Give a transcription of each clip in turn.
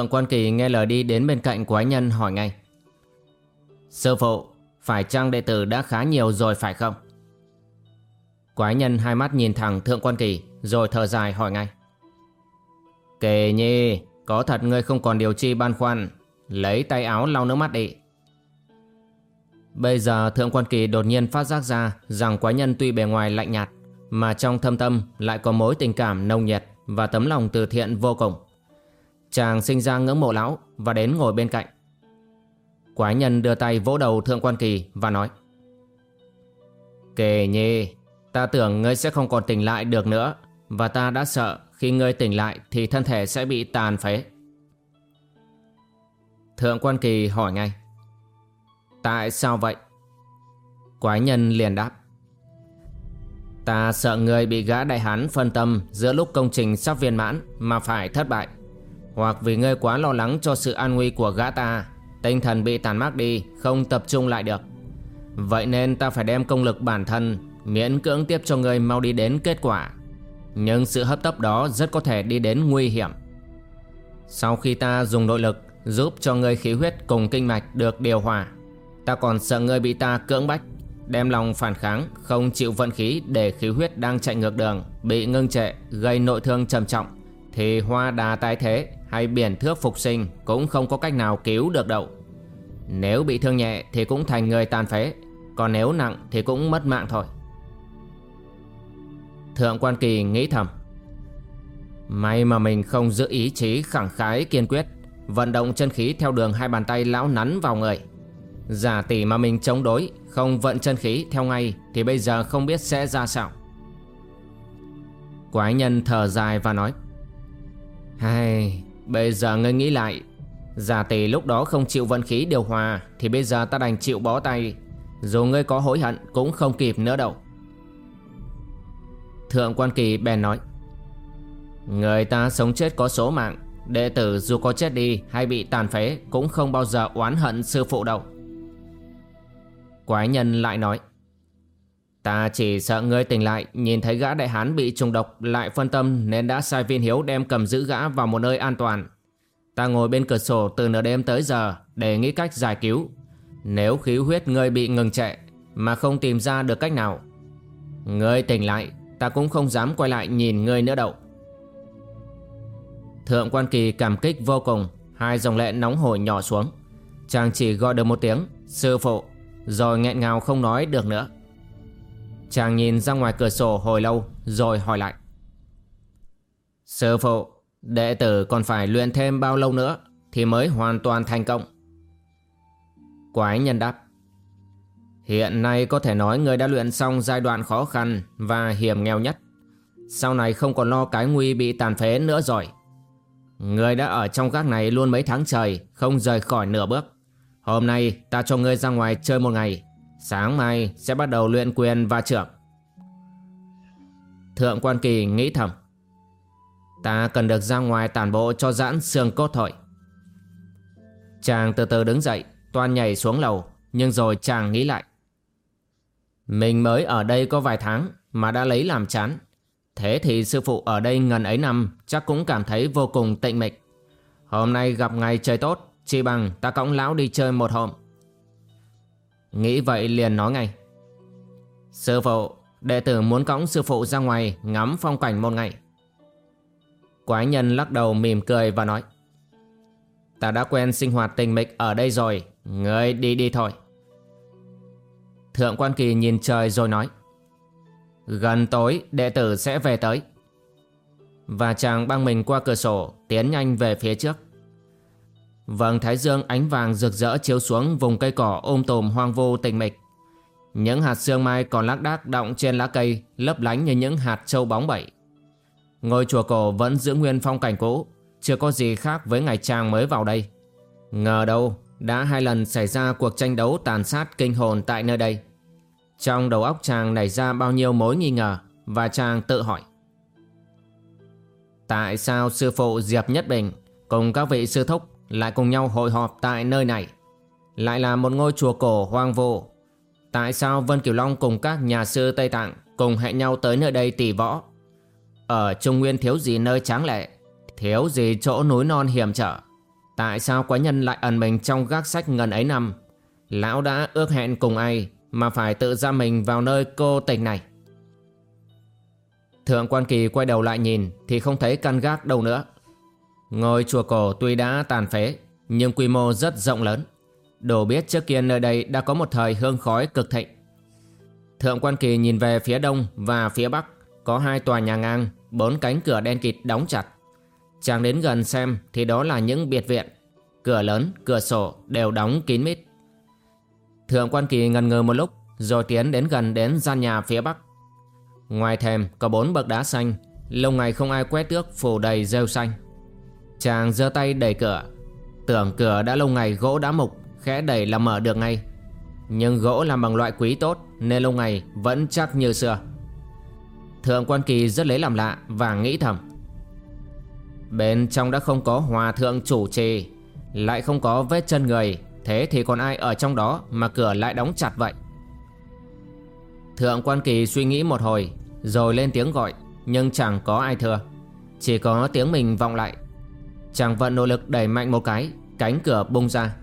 Thượng quan kỳ nghe lời đi đến bên cạnh quái nhân hỏi ngay. Sư phụ, Phải chăng đệ tử đã khá nhiều rồi phải không? Quái nhân hai mắt nhìn thẳng thượng quan kỳ, Rồi thở dài hỏi ngay. Kề nhi, Có thật ngươi không còn điều chi ban khoăn? Lấy tay áo lau nước mắt đi. Bây giờ thượng quan kỳ đột nhiên phát giác ra Rằng quái nhân tuy bề ngoài lạnh nhạt, Mà trong thâm tâm lại có mối tình cảm nồng nhiệt Và tấm lòng từ thiện vô cùng. Chàng sinh ra ngưỡng mộ lão và đến ngồi bên cạnh. Quái nhân đưa tay vỗ đầu Thượng Quan Kỳ và nói Kề nhi, ta tưởng ngươi sẽ không còn tỉnh lại được nữa và ta đã sợ khi ngươi tỉnh lại thì thân thể sẽ bị tàn phế. Thượng Quan Kỳ hỏi ngay Tại sao vậy? Quái nhân liền đáp Ta sợ người bị gã đại hán phân tâm giữa lúc công trình sắp viên mãn mà phải thất bại. Hoặc vì ngươi quá lo lắng cho sự an nguy của gã ta, Tinh thần bị tàn mát đi, Không tập trung lại được. Vậy nên ta phải đem công lực bản thân Miễn cưỡng tiếp cho ngươi mau đi đến kết quả. Nhưng sự hấp tấp đó Rất có thể đi đến nguy hiểm. Sau khi ta dùng nội lực Giúp cho ngươi khí huyết cùng kinh mạch Được điều hòa, Ta còn sợ ngươi bị ta cưỡng bách, Đem lòng phản kháng, Không chịu vận khí để khí huyết đang chạy ngược đường, Bị ngưng trệ, Gây nội thương trầm trọng, Thì hoa đà tái thế hay biển thước phục sinh cũng không có cách nào cứu được đâu. Nếu bị thương nhẹ thì cũng thành người tàn phế, còn nếu nặng thì cũng mất mạng thôi. Thượng quan kỳ nghĩ thầm. May mà mình không giữ ý chí khẳng khái kiên quyết, vận động chân khí theo đường hai bàn tay lão nắn vào người. Giả tỷ mà mình chống đối, không vận chân khí theo ngay thì bây giờ không biết sẽ ra sao. Quái nhân thở dài và nói Hay, Bây giờ ngươi nghĩ lại. Giả tỷ lúc đó không chịu vận khí điều hòa, Thì bây giờ ta đành chịu bó tay. Dù ngươi có hối hận, cũng không kịp nữa đâu. Thượng quan kỳ bèn nói, Người ta sống chết có số mạng, Đệ tử dù có chết đi hay bị tàn phế Cũng không bao giờ oán hận sư phụ đâu. Quái nhân lại nói Ta chỉ sợ ngươi tỉnh lại, Nhìn thấy gã đại hán bị trùng độc, Lại phân tâm, nên đã sai viên hiếu Đem cầm giữ gã vào một nơi an toàn. Ta ngồi bên cửa sổ từ nửa đêm tới giờ, Để nghĩ cách giải cứu. Nếu khí huyết ngươi bị ngừng trệ, Mà không tìm ra được cách nào, Ngươi tỉnh lại, Ta cũng không dám quay lại nhìn ngươi nữa đâu. Thượng quan kỳ cảm kích vô cùng, Hai dòng lệ nóng hổi nhỏ xuống. Chàng chỉ gọi được một tiếng, Sư phụ. Rồi nghẹn ngào không nói được nữa. Chàng nhìn ra ngoài cửa sổ hồi lâu, Rồi hỏi lại. Sư phụ, Đệ tử còn phải luyện thêm bao lâu nữa Thì mới hoàn toàn thành công? Quái nhân đáp. Hiện nay có thể nói người đã luyện xong giai đoạn khó khăn Và hiểm nghèo nhất. Sau này không còn lo cái nguy bị tàn phế nữa rồi. Người đã ở trong gác này luôn mấy tháng trời, Không rời khỏi nửa bước. Hôm nay ta cho ngươi ra ngoài chơi một ngày. Sáng mai sẽ bắt đầu luyện quyền và trưởng. Thượng quan kỳ nghĩ thầm. Ta cần được ra ngoài tản bộ cho giãn xương cốt thôi. Chàng từ từ đứng dậy, Toan nhảy xuống lầu, Nhưng rồi chàng nghĩ lại. Mình mới ở đây có vài tháng Mà đã lấy làm chán. Thế thì sư phụ ở đây ngần ấy năm Chắc cũng cảm thấy vô cùng tịnh mịch. Hôm nay gặp ngày trời tốt Chỉ bằng ta cõng lão đi chơi một hôm. Nghĩ vậy liền nói ngay. Sư phụ, Đệ tử muốn cõng sư phụ ra ngoài Ngắm phong cảnh một ngày. Quái nhân lắc đầu mỉm cười và nói, Ta đã quen sinh hoạt tình mịch ở đây rồi ngươi đi đi thôi. Thượng quan kỳ nhìn trời rồi nói, Gần tối, đệ tử sẽ về tới. Và chàng băng mình qua cửa sổ, Tiến nhanh về phía trước. Vầng thái dương ánh vàng rực rỡ chiếu xuống vùng cây cỏ ôm tồm hoang vu tình mịch những hạt sương mai còn lác đác động trên lá cây lấp lánh như những hạt trâu bóng bẩy. Ngôi chùa cổ vẫn giữ nguyên phong cảnh cũ, chưa có gì khác với ngày trang mới vào đây. Ngờ đâu, đã hai lần xảy ra cuộc tranh đấu tàn sát kinh hồn tại nơi đây. Trong đầu óc chàng nảy ra bao nhiêu mối nghi ngờ và chàng tự hỏi. Tại sao sư phụ Diệp Nhất Bình cùng các vị sư thúc lại cùng nhau hội họp tại nơi này? Lại là một ngôi chùa cổ hoang vu Tại sao Vân Kiều Long cùng các nhà sư Tây Tạng cùng hẹn nhau tới nơi đây tỷ võ? Ở Trung Nguyên thiếu gì nơi tráng lệ, thiếu gì chỗ núi non hiểm trở. Tại sao quái nhân lại ẩn mình trong gác sách ngần ấy năm? Lão đã ước hẹn cùng ai mà phải tự ra mình vào nơi cô tịch này? Thượng quan kỳ quay đầu lại nhìn thì không thấy căn gác đâu nữa. Ngôi chùa cổ tuy đã tàn phế nhưng quy mô rất rộng lớn. Đồ biết trước kia nơi đây đã có một thời hương khói cực thịnh. Thượng quan kỳ nhìn về phía đông và phía bắc có hai tòa nhà ngang, bốn cánh cửa đen kịt đóng chặt. Chàng đến gần xem thì đó là những biệt viện. Cửa lớn, cửa sổ đều đóng kín mít. Thượng quan kỳ ngần ngừ một lúc rồi tiến đến gần đến gian nhà phía bắc. Ngoài thềm có bốn bậc đá xanh, lâu ngày không ai quét tước phủ đầy rêu xanh. Chàng giơ tay đẩy cửa, tưởng cửa đã lâu ngày gỗ đã mục khẽ đẩy là mở được ngay. Nhưng gỗ làm bằng loại quý tốt Nên lâu ngày vẫn chắc như xưa. Thượng quan kỳ rất lấy làm lạ Và nghĩ thầm. Bên trong đã không có hòa thượng chủ trì Lại không có vết chân người Thế thì còn ai ở trong đó Mà cửa lại đóng chặt vậy? Thượng quan kỳ suy nghĩ một hồi Rồi lên tiếng gọi Nhưng chẳng có ai thưa Chỉ có tiếng mình vọng lại Chàng vận nỗ lực đẩy mạnh một cái, Cánh cửa bung ra.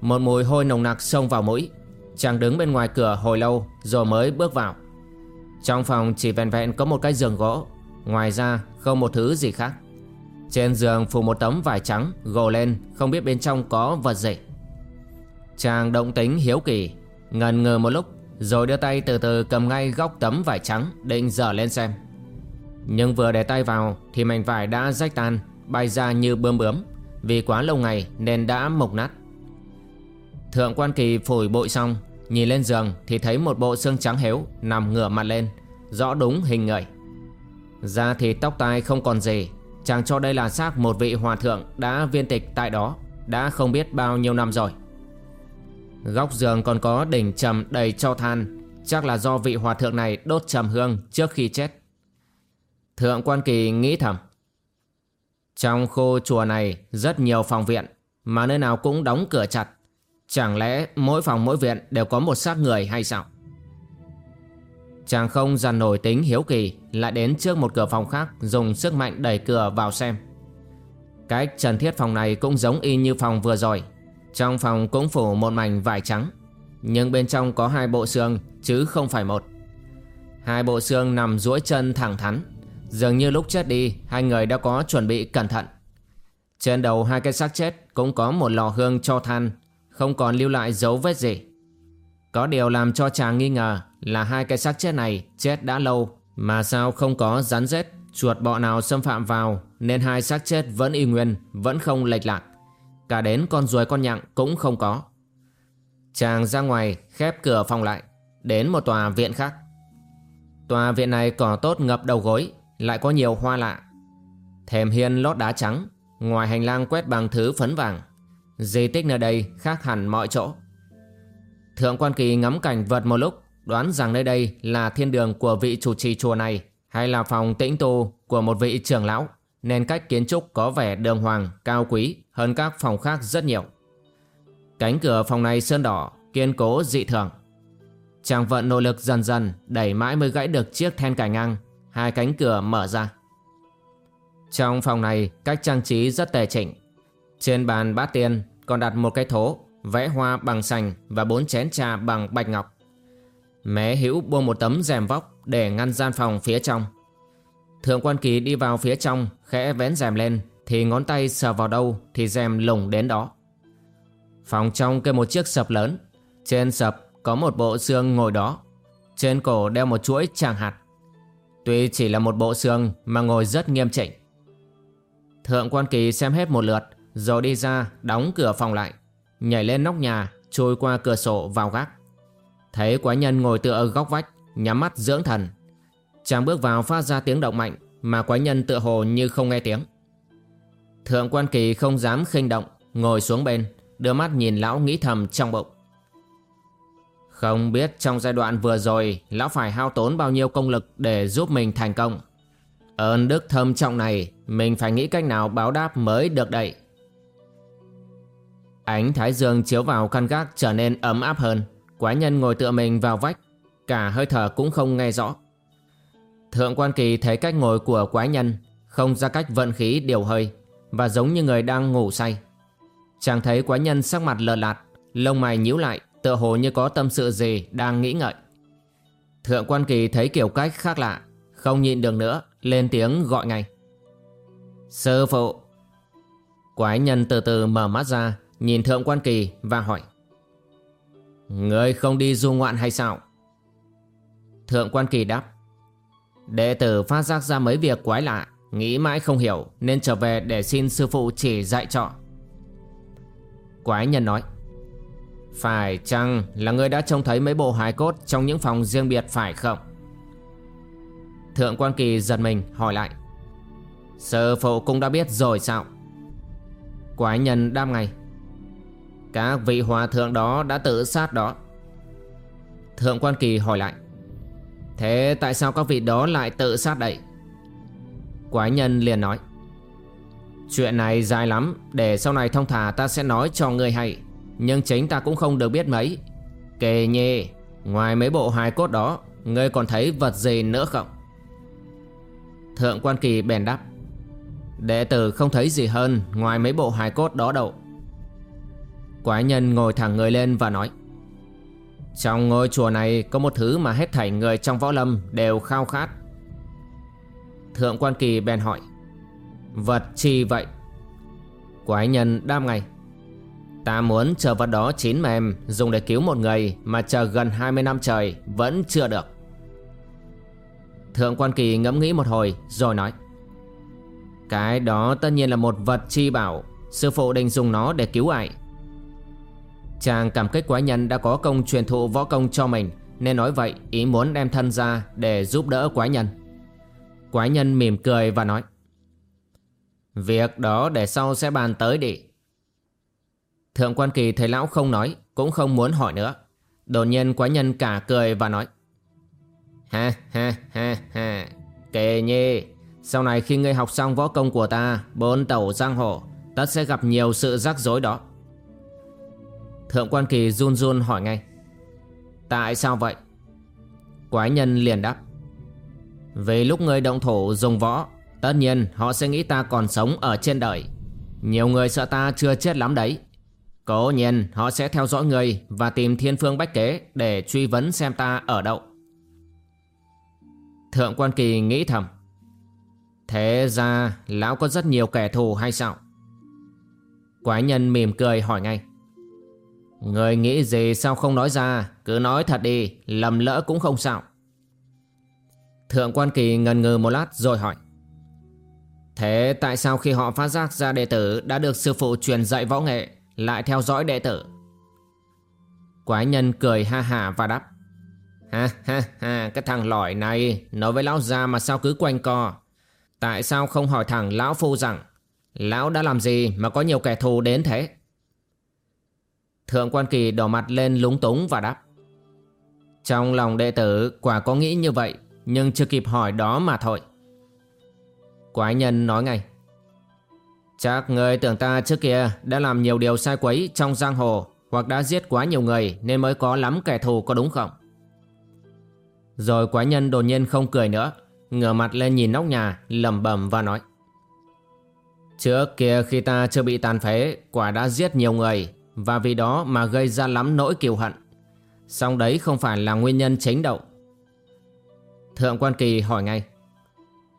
Một mùi hôi nồng nặc xông vào mũi. Chàng đứng bên ngoài cửa hồi lâu Rồi mới bước vào. Trong phòng chỉ vẹn vẹn có một cái giường gỗ, Ngoài ra không một thứ gì khác. Trên giường phủ một tấm vải trắng, Gồ lên, không biết bên trong có vật gì. Chàng động tính hiếu kỳ, Ngần ngừ một lúc, Rồi đưa tay từ từ cầm ngay góc tấm vải trắng Định dở lên xem. Nhưng vừa để tay vào Thì mảnh vải đã rách tan. Bay ra như bơm bướm. Vì quá lâu ngày nên đã mộc nát. Thượng quan kỳ phủi bội xong, Nhìn lên giường thì thấy một bộ xương trắng héo Nằm ngửa mặt lên, Rõ đúng hình người Da thì tóc tai không còn gì, Chàng cho đây là xác một vị hòa thượng Đã viên tịch tại đó, Đã không biết bao nhiêu năm rồi. Góc giường còn có đỉnh trầm đầy cho than, Chắc là do vị hòa thượng này đốt trầm hương trước khi chết. Thượng quan kỳ nghĩ thầm. Trong khu chùa này, rất nhiều phòng viện, Mà nơi nào cũng đóng cửa chặt. Chẳng lẽ mỗi phòng mỗi viện đều có một xác người hay sao? Chàng không dằn nổi tính hiếu kỳ, Lại đến trước một cửa phòng khác, Dùng sức mạnh đẩy cửa vào xem. Cách trần thiết phòng này cũng giống y như phòng vừa rồi. Trong phòng cũng phủ một mảnh vải trắng, Nhưng bên trong có hai bộ xương, Chứ không phải một. Hai bộ xương nằm duỗi chân thẳng thắn. Dường như lúc chết đi Hai người đã có chuẩn bị cẩn thận Trên đầu hai cái xác chết Cũng có một lò hương cho than không còn lưu lại dấu vết gì. Có điều làm cho chàng nghi ngờ là hai cái xác chết này chết đã lâu mà sao không có rắn rết, chuột bọ nào xâm phạm vào nên hai xác chết vẫn y nguyên, vẫn không lệch lạc. Cả đến con ruồi con nhặng cũng không có. Chàng ra ngoài khép cửa phòng lại, đến một tòa viện khác. Tòa viện này cỏ tốt ngập đầu gối, lại có nhiều hoa lạ. Thềm hiên lót đá trắng, ngoài hành lang quét bằng thứ phấn vàng. Di tích nơi đây khác hẳn mọi chỗ Thượng quan kỳ ngắm cảnh vật một lúc Đoán rằng nơi đây là thiên đường của vị chủ trì chùa này Hay là phòng tĩnh tu của một vị trưởng lão Nên cách kiến trúc có vẻ đường hoàng, cao quý Hơn các phòng khác rất nhiều Cánh cửa phòng này sơn đỏ, kiên cố dị thường Chàng vận nội lực dần dần Đẩy mãi mới gãy được chiếc then cài ngang Hai cánh cửa mở ra. Trong phòng này cách trang trí rất tề chỉnh. Trên bàn bát tiên còn đặt một cái thố, vẽ hoa bằng sành và bốn chén trà bằng bạch ngọc. Mé hữu buông một tấm rèm vóc để ngăn gian phòng phía trong. Thượng quan kỳ đi vào phía trong, khẽ vén rèm lên, Thì ngón tay sờ vào đâu Thì rèm lủng đến đó. Phòng trong kê một chiếc sập lớn. Trên sập có một bộ xương ngồi đó. Trên cổ đeo một chuỗi tràng hạt. Tuy chỉ là một bộ xương Mà ngồi rất nghiêm chỉnh. Thượng quan kỳ xem hết một lượt, Rồi đi ra, đóng cửa phòng lại. Nhảy lên nóc nhà Trôi qua cửa sổ vào gác. Thấy quái nhân ngồi tựa ở góc vách, Nhắm mắt dưỡng thần. Chàng bước vào phát ra tiếng động mạnh, Mà quái nhân tựa hồ như không nghe tiếng. Thượng quan kỳ không dám khinh động, Ngồi xuống bên, Đưa mắt nhìn lão nghĩ thầm trong bụng. Không biết trong giai đoạn vừa rồi, Lão phải hao tốn bao nhiêu công lực Để giúp mình thành công? Ơn đức thâm trọng này, Mình phải nghĩ cách nào báo đáp mới được đậy Ánh thái dương chiếu vào căn gác trở nên ấm áp hơn. Quái nhân ngồi tựa mình vào vách, Cả hơi thở cũng không nghe rõ. Thượng quan kỳ thấy cách ngồi của quái nhân, Không ra cách vận khí điều hơi, Và giống như người đang ngủ say. Chàng thấy quái nhân sắc mặt lờ lạt, Lông mày nhíu lại Tựa hồ như có tâm sự gì đang nghĩ ngợi. Thượng quan kỳ thấy kiểu cách khác lạ, Không nhịn được nữa, Lên tiếng gọi ngay. Sư phụ. Quái nhân từ từ mở mắt ra, Nhìn thượng quan kỳ và hỏi. Người không đi du ngoạn hay sao? Thượng quan kỳ đáp. Đệ tử phát giác ra mấy việc quái lạ, Nghĩ mãi không hiểu, Nên trở về để xin sư phụ chỉ dạy cho. Quái nhân nói. Phải chăng là người đã trông thấy mấy bộ hài cốt Trong những phòng riêng biệt phải không? Thượng quan kỳ giật mình, hỏi lại. Sư phụ cũng đã biết rồi sao? Quái nhân đam ngay. Các vị hòa thượng đó đã tự sát đó. Thượng quan kỳ hỏi lại. Thế tại sao các vị đó lại tự sát đậy Quái nhân liền nói. Chuyện này dài lắm, Để sau này thông thả ta sẽ nói cho ngươi hay. Nhưng chính ta cũng không được biết mấy. Kề nhê, Ngoài mấy bộ hài cốt đó, Ngươi còn thấy vật gì nữa không? Thượng quan kỳ bèn đáp. Đệ tử không thấy gì hơn Ngoài mấy bộ hài cốt đó đâu. Quái nhân ngồi thẳng người lên và nói. Trong ngôi chùa này Có một thứ mà hết thảy người trong võ lâm Đều khao khát. Thượng quan kỳ bèn hỏi. Vật chi vậy? Quái nhân đáp ngay. Ta muốn chờ vật đó chín mềm Dùng để cứu một người Mà chờ gần 20 năm trời Vẫn chưa được. Thượng quan kỳ ngẫm nghĩ một hồi, Rồi nói. Cái đó tất nhiên là một vật chi bảo, Sư phụ định dùng nó để cứu ai? Chàng cảm kích quái nhân đã có công truyền thụ võ công cho mình, Nên nói vậy, ý muốn đem thân ra để giúp đỡ quái nhân. Quái nhân mỉm cười và nói. Việc đó để sau sẽ bàn tới đi. Thượng quan kỳ thấy lão không nói, Cũng không muốn hỏi nữa. Đột nhiên quái nhân cả cười và nói, Ha ha ha ha Kề nhi Sau này khi ngươi học xong võ công của ta, Bốn tẩu giang hồ Tất sẽ gặp nhiều sự rắc rối đó. Thượng quan kỳ run run hỏi ngay, Tại sao vậy? Quái nhân liền đáp, Vì lúc ngươi động thủ dùng võ, Tất nhiên họ sẽ nghĩ ta còn sống ở trên đời. Nhiều người sợ ta chưa chết lắm đấy. Cố nhiên, họ sẽ theo dõi người Và tìm thiên phương bách kế Để truy vấn xem ta ở đâu. Thượng quan kỳ nghĩ thầm. Thế ra, lão có rất nhiều kẻ thù hay sao? Quái nhân mỉm cười hỏi ngay. Người nghĩ gì sao không nói ra? Cứ nói thật đi, Lầm lỡ cũng không sao. Thượng quan kỳ ngần ngừ một lát rồi hỏi. Thế tại sao khi họ phát giác ra đệ tử đã được sư phụ truyền dạy võ nghệ lại theo dõi đệ tử? Quái nhân cười ha ha và đáp. Ha ha ha, cái thằng lỏi này, nói với lão già mà sao cứ quanh co. Tại sao không hỏi thẳng lão phu rằng, Lão đã làm gì mà có nhiều kẻ thù đến thế? Thượng quan kỳ đỏ mặt lên lúng túng và đáp. Trong lòng đệ tử quả có nghĩ như vậy, Nhưng chưa kịp hỏi đó mà thôi. Quái nhân nói ngay. Chắc người tưởng ta trước kia đã làm nhiều điều sai quấy trong giang hồ Hoặc đã giết quá nhiều người nên mới có lắm kẻ thù có đúng không? Rồi quái nhân đột nhiên không cười nữa, Ngửa mặt lên nhìn nóc nhà, lẩm bẩm và nói Trước kia khi ta chưa bị tàn phế, Quả đã giết nhiều người Và vì đó mà gây ra lắm nỗi kiều hận Song đấy không phải là nguyên nhân chính đâu. Thượng quan kỳ hỏi ngay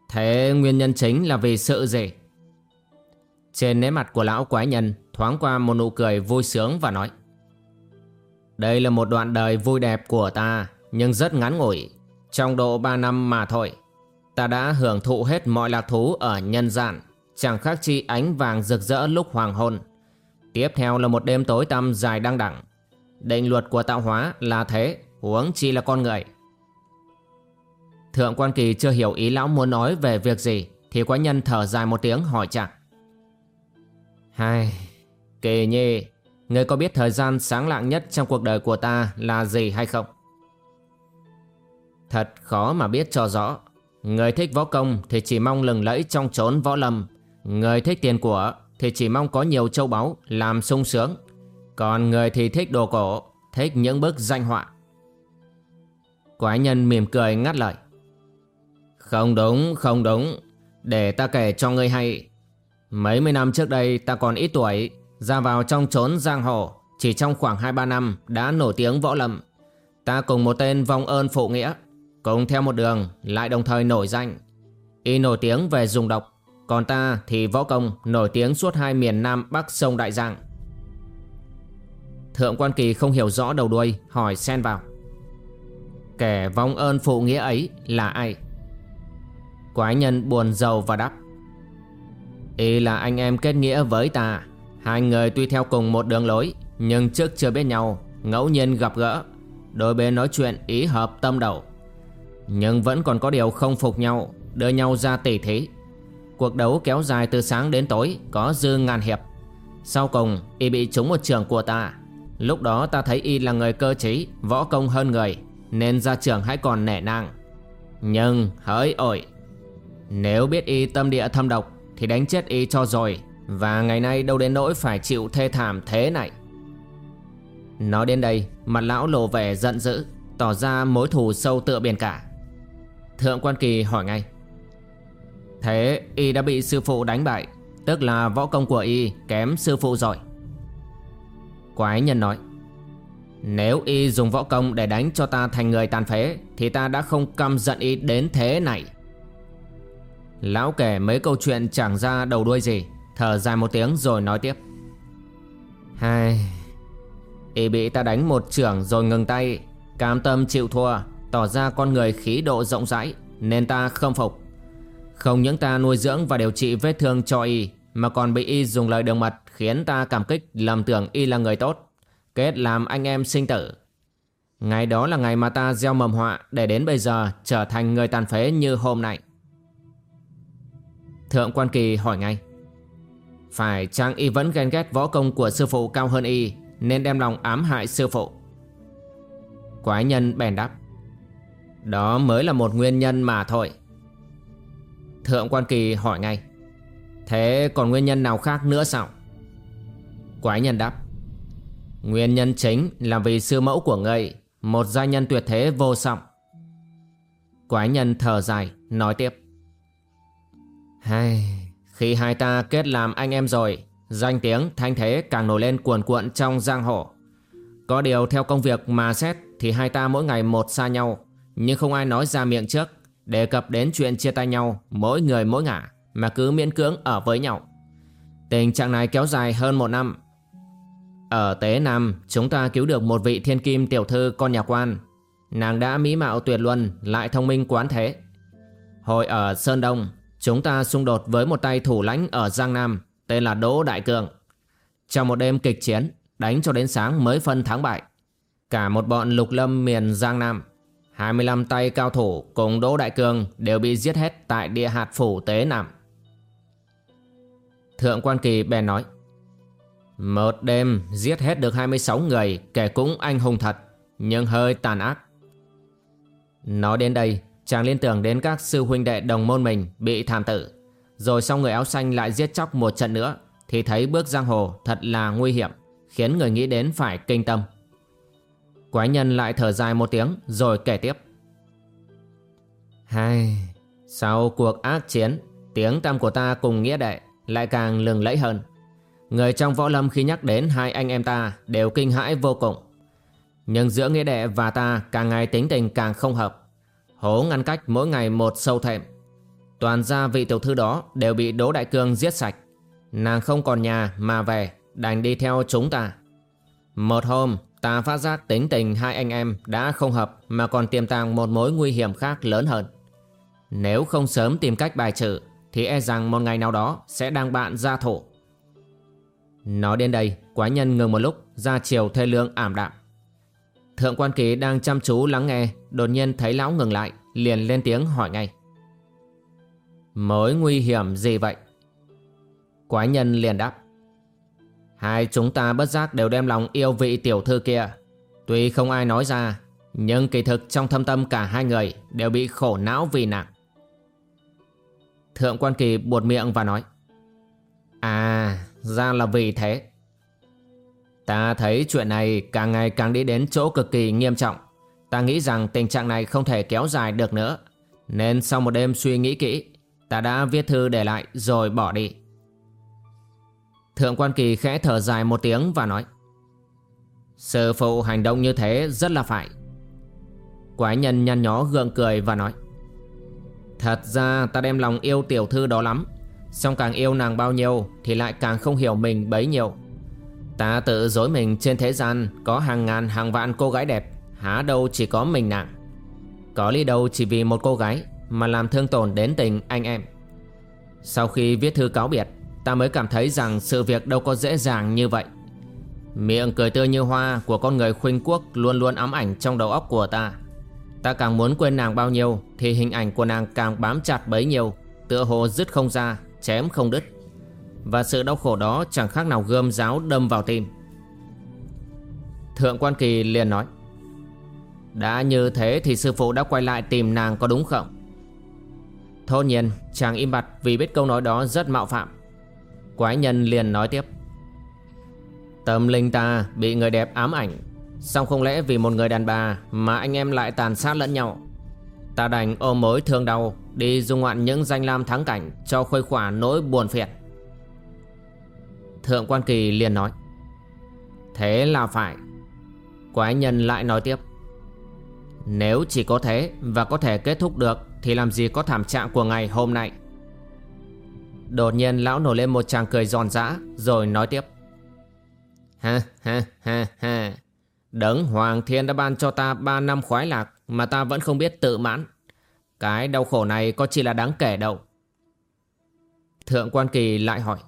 Thế nguyên nhân chính là vì sự gì? Trên nét mặt của lão quái nhân, thoáng qua một nụ cười vui sướng và nói, Đây là một đoạn đời vui đẹp của ta, nhưng rất ngắn ngủi. Trong độ 3 năm mà thôi, Ta đã hưởng thụ hết mọi lạc thú ở nhân gian. Chẳng khác chi ánh vàng rực rỡ lúc hoàng hôn. Tiếp theo là một đêm tối tăm dài đăng đẳng. Định luật của tạo hóa là thế, Huống chi là con người. Thượng quan kỳ chưa hiểu ý lão muốn nói về việc gì, Thì quái nhân thở dài một tiếng hỏi chàng Hai Kỳ nhi Ngươi có biết thời gian sáng lạng nhất trong cuộc đời của ta là gì hay không? Thật khó mà biết cho rõ. Người thích võ công thì chỉ mong lừng lẫy trong chốn võ lâm. Người thích tiền của thì chỉ mong có nhiều châu báu làm sung sướng. Còn người thì thích đồ cổ Thích những bức danh họa. Quái nhân mỉm cười ngắt lời. Không đúng, không đúng. Để ta kể cho ngươi hay. Mấy mươi năm trước đây, ta còn ít tuổi. Ra vào trong trốn giang hồ, Chỉ trong khoảng 2-3 năm đã nổi tiếng võ lâm. Ta cùng một tên vong ơn phụ nghĩa, Cùng theo một đường, lại đồng thời nổi danh. Y nổi tiếng về dùng độc, Còn ta thì võ công nổi tiếng suốt hai miền Nam Bắc sông Đại Giang. Thượng quan kỳ không hiểu rõ đầu đuôi, Hỏi xen vào. Kẻ vong ơn phụ nghĩa ấy là ai? Quái nhân buồn giàu và đắp Y là anh em kết nghĩa với ta. Hai người tuy theo cùng một đường lối, Nhưng trước chưa biết nhau, Ngẫu nhiên gặp gỡ, Đôi bên nói chuyện ý hợp tâm đầu. Nhưng vẫn còn có điều không phục nhau, Đưa nhau ra tỉ thí. Cuộc đấu kéo dài từ sáng đến tối, Có dư ngàn hiệp. Sau cùng, y bị trúng một trường của ta. Lúc đó ta thấy y là người cơ trí, Võ công hơn người, Nên ra trường hãy còn nể nang. Nhưng, hỡi ổi Nếu biết y tâm địa thâm độc thì đánh chết y cho rồi. Và ngày nay đâu đến nỗi phải chịu thê thảm thế này. Nói đến đây, Mặt lão lộ vẻ giận dữ, Tỏ ra mối thù sâu tựa biển cả. Thượng quan kỳ hỏi ngay. Thế y đã bị sư phụ đánh bại, Tức là võ công của y kém sư phụ rồi. Quái nhân nói. Nếu y dùng võ công để đánh cho ta thành người tàn phế, Thì ta đã không căm giận y đến thế này. Lão kể mấy câu chuyện chẳng ra đầu đuôi gì. Thở dài một tiếng rồi nói tiếp. Hai, Y bị ta đánh một trưởng rồi ngừng tay. Cam tâm chịu thua, Tỏ ra con người khí độ rộng rãi, Nên ta không phục. Không những ta nuôi dưỡng và điều trị vết thương cho y, Mà còn bị y dùng lời đường mật Khiến ta cảm kích, lầm tưởng y là người tốt. Kết làm anh em sinh tử. Ngày đó là ngày mà ta gieo mầm họa Để đến bây giờ trở thành người tàn phế như hôm nay. Thượng quan kỳ hỏi ngay. Phải chăng y vẫn ghen ghét võ công của sư phụ cao hơn y, Nên đem lòng ám hại sư phụ? Quái nhân bèn đáp. Đó mới là một nguyên nhân mà thôi. Thượng quan kỳ hỏi ngay. Thế còn nguyên nhân nào khác nữa sao? Quái nhân đáp. Nguyên nhân chính là vì sư mẫu của ngươi, Một gia nhân tuyệt thế vô song. Quái nhân thở dài, Nói tiếp. Hay, Khi hai ta kết làm anh em rồi Danh tiếng thanh thế càng nổi lên cuồn cuộn trong giang hồ. Có điều theo công việc mà xét Thì hai ta mỗi ngày một xa nhau Nhưng không ai nói ra miệng trước Đề cập đến chuyện chia tay nhau Mỗi người mỗi ngả Mà cứ miễn cưỡng ở với nhau. Tình trạng này kéo dài hơn một năm. Ở Tế Nam Chúng ta cứu được một vị thiên kim tiểu thư con nhà quan. Nàng đã mỹ mạo tuyệt luân Lại thông minh quán thế. Hồi ở Sơn Đông Chúng ta xung đột với một tay thủ lãnh ở Giang Nam, Tên là Đỗ Đại Cường. Trong một đêm kịch chiến, Đánh cho đến sáng mới phân thắng bại. Cả một bọn lục lâm miền Giang Nam 25 tay cao thủ cùng Đỗ Đại Cường Đều bị giết hết tại địa hạt phủ Tế Nam. Thượng quan kỳ bèn nói, Một đêm giết hết được 26 người, Kẻ cũng anh hùng thật, Nhưng hơi tàn ác. Nói đến đây Chàng liên tưởng đến các sư huynh đệ đồng môn mình Bị thảm tử Rồi sau người áo xanh lại giết chóc một trận nữa, Thì thấy bước giang hồ thật là nguy hiểm, Khiến người nghĩ đến phải kinh tâm Quái nhân lại thở dài một tiếng, Rồi kể tiếp Hai Sau cuộc ác chiến, Tiếng tăm của ta cùng nghĩa đệ lại càng lừng lẫy hơn. Người trong võ lâm khi nhắc đến hai anh em ta đều kinh hãi vô cùng. Nhưng giữa nghĩa đệ và ta càng ngày tính tình càng không hợp. Hố ngăn cách mỗi ngày một sâu thẹm Toàn gia vị tiểu thư đó đều bị Đỗ Đại Cương giết sạch. Nàng không còn nhà mà về, Đành đi theo chúng ta. Một hôm, ta phát giác tính tình hai anh em đã không hợp Mà còn tiềm tàng một mối nguy hiểm khác lớn hơn. Nếu không sớm tìm cách bài trừ, Thì e rằng một ngày nào đó sẽ đang bạn ra thổ Nói đến đây, Quái nhân ngừng một lúc, Ra chiều thê lương ảm đạm. Thượng quan kỳ đang chăm chú lắng nghe, Đột nhiên thấy lão ngừng lại, Liền lên tiếng hỏi ngay. Mối nguy hiểm gì vậy? Quái nhân liền đáp. Hai chúng ta bất giác đều đem lòng yêu vị tiểu thư kia. Tuy không ai nói ra, Nhưng kỳ thực trong thâm tâm cả hai người Đều bị khổ não vì nàng. Thượng quan kỳ buột miệng và nói. À ra là vì thế. Ta thấy chuyện này càng ngày càng đi đến chỗ cực kỳ nghiêm trọng. Ta nghĩ rằng tình trạng này không thể kéo dài được nữa. Nên sau một đêm suy nghĩ kỹ, Ta đã viết thư để lại rồi bỏ đi. Thượng quan kỳ khẽ thở dài một tiếng và nói, Sư phụ hành động như thế rất là phải. Quái nhân nhăn nhó gượng cười và nói, Thật ra ta đem lòng yêu tiểu thư đó lắm. Xong càng yêu nàng bao nhiêu Thì lại càng không hiểu mình bấy nhiêu. Ta tự dối mình trên thế gian Có hàng ngàn, hàng vạn cô gái đẹp. Há đâu chỉ có mình nàng. Có lý đâu chỉ vì một cô gái Mà làm thương tổn đến tình anh em. Sau khi viết thư cáo biệt, Ta mới cảm thấy rằng sự việc đâu có dễ dàng như vậy. Miệng cười tươi như hoa của con người khuynh quốc Luôn luôn ám ảnh trong đầu óc của ta. Ta càng muốn quên nàng bao nhiêu Thì hình ảnh của nàng càng bám chặt bấy nhiêu, Tựa hồ dứt không ra, Chém không đứt. Và sự đau khổ đó chẳng khác nào gươm giáo đâm vào tim. Thượng quan kỳ liền nói, Đã như thế thì sư phụ đã quay lại tìm nàng có đúng không? Thô nhiên, chàng im bặt vì biết câu nói đó rất mạo phạm. Quái nhân liền nói tiếp, Tâm linh ta bị người đẹp ám ảnh Xong không lẽ vì một người đàn bà Mà anh em lại tàn sát lẫn nhau? Ta đành ôm mối thương đau Đi dung ngoạn những danh lam thắng cảnh Cho khuây khỏa nỗi buồn phiệt Thượng quan kỳ liền nói, Thế là phải. Quái nhân lại nói tiếp, Nếu chỉ có thế Và có thể kết thúc được Thì làm gì có thảm trạng của ngày hôm nay? Đột nhiên lão nổi lên một tràng cười giòn giã, Rồi nói tiếp, Ha ha ha ha. Đấng Hoàng Thiên đã ban cho ta 3 năm khoái lạc Mà ta vẫn không biết tự mãn. Cái đau khổ này có chỉ là đáng kể đâu. Thượng quan kỳ lại hỏi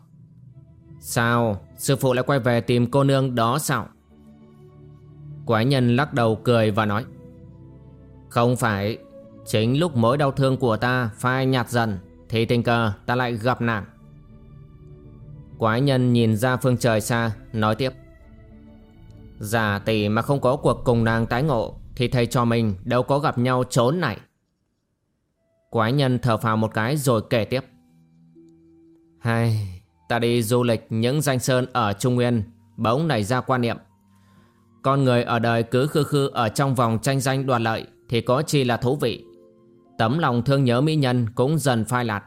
Sao? Sư phụ lại quay về tìm cô nương đó sao? Quái nhân lắc đầu cười và nói Không phải. Chính lúc mối đau thương của ta phai nhạt dần thì tình cờ ta lại gặp nạn. Quái nhân nhìn ra phương trời xa Nói tiếp Giả tỷ mà không có cuộc cùng nàng tái ngộ Thì thầy cho mình đâu có gặp nhau trốn này. Quái nhân thở phào một cái rồi kể tiếp Hai, ta đi du lịch những danh sơn ở Trung Nguyên. Bỗng nảy ra quan niệm. Con người ở đời cứ khư khư ở trong vòng tranh danh đoạt lợi Thì có chi là thú vị. Tấm lòng thương nhớ mỹ nhân cũng dần phai lạt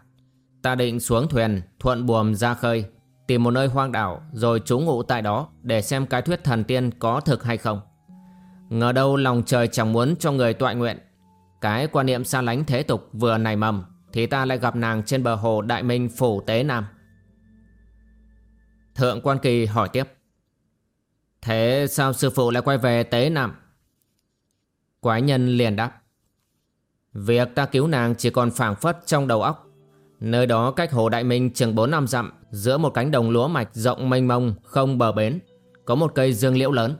Ta định xuống thuyền, thuận buồm ra khơi, Tìm một nơi hoang đảo rồi trú ngụ tại đó Để xem cái thuyết thần tiên có thực hay không. Ngờ đâu lòng trời chẳng muốn cho người tọa nguyện. Cái quan niệm xa lánh thế tục vừa nảy mầm Thì ta lại gặp nàng trên bờ hồ Đại Minh Phủ Tế Nam. Thượng quan kỳ hỏi tiếp. Thế sao sư phụ lại quay về Tế Nam? Quái nhân liền đáp. Việc ta cứu nàng chỉ còn phảng phất trong đầu óc. Nơi đó cách hồ Đại Minh chừng 4 năm dặm, Giữa một cánh đồng lúa mạch rộng mênh mông, không bờ bến, Có một cây dương liễu lớn.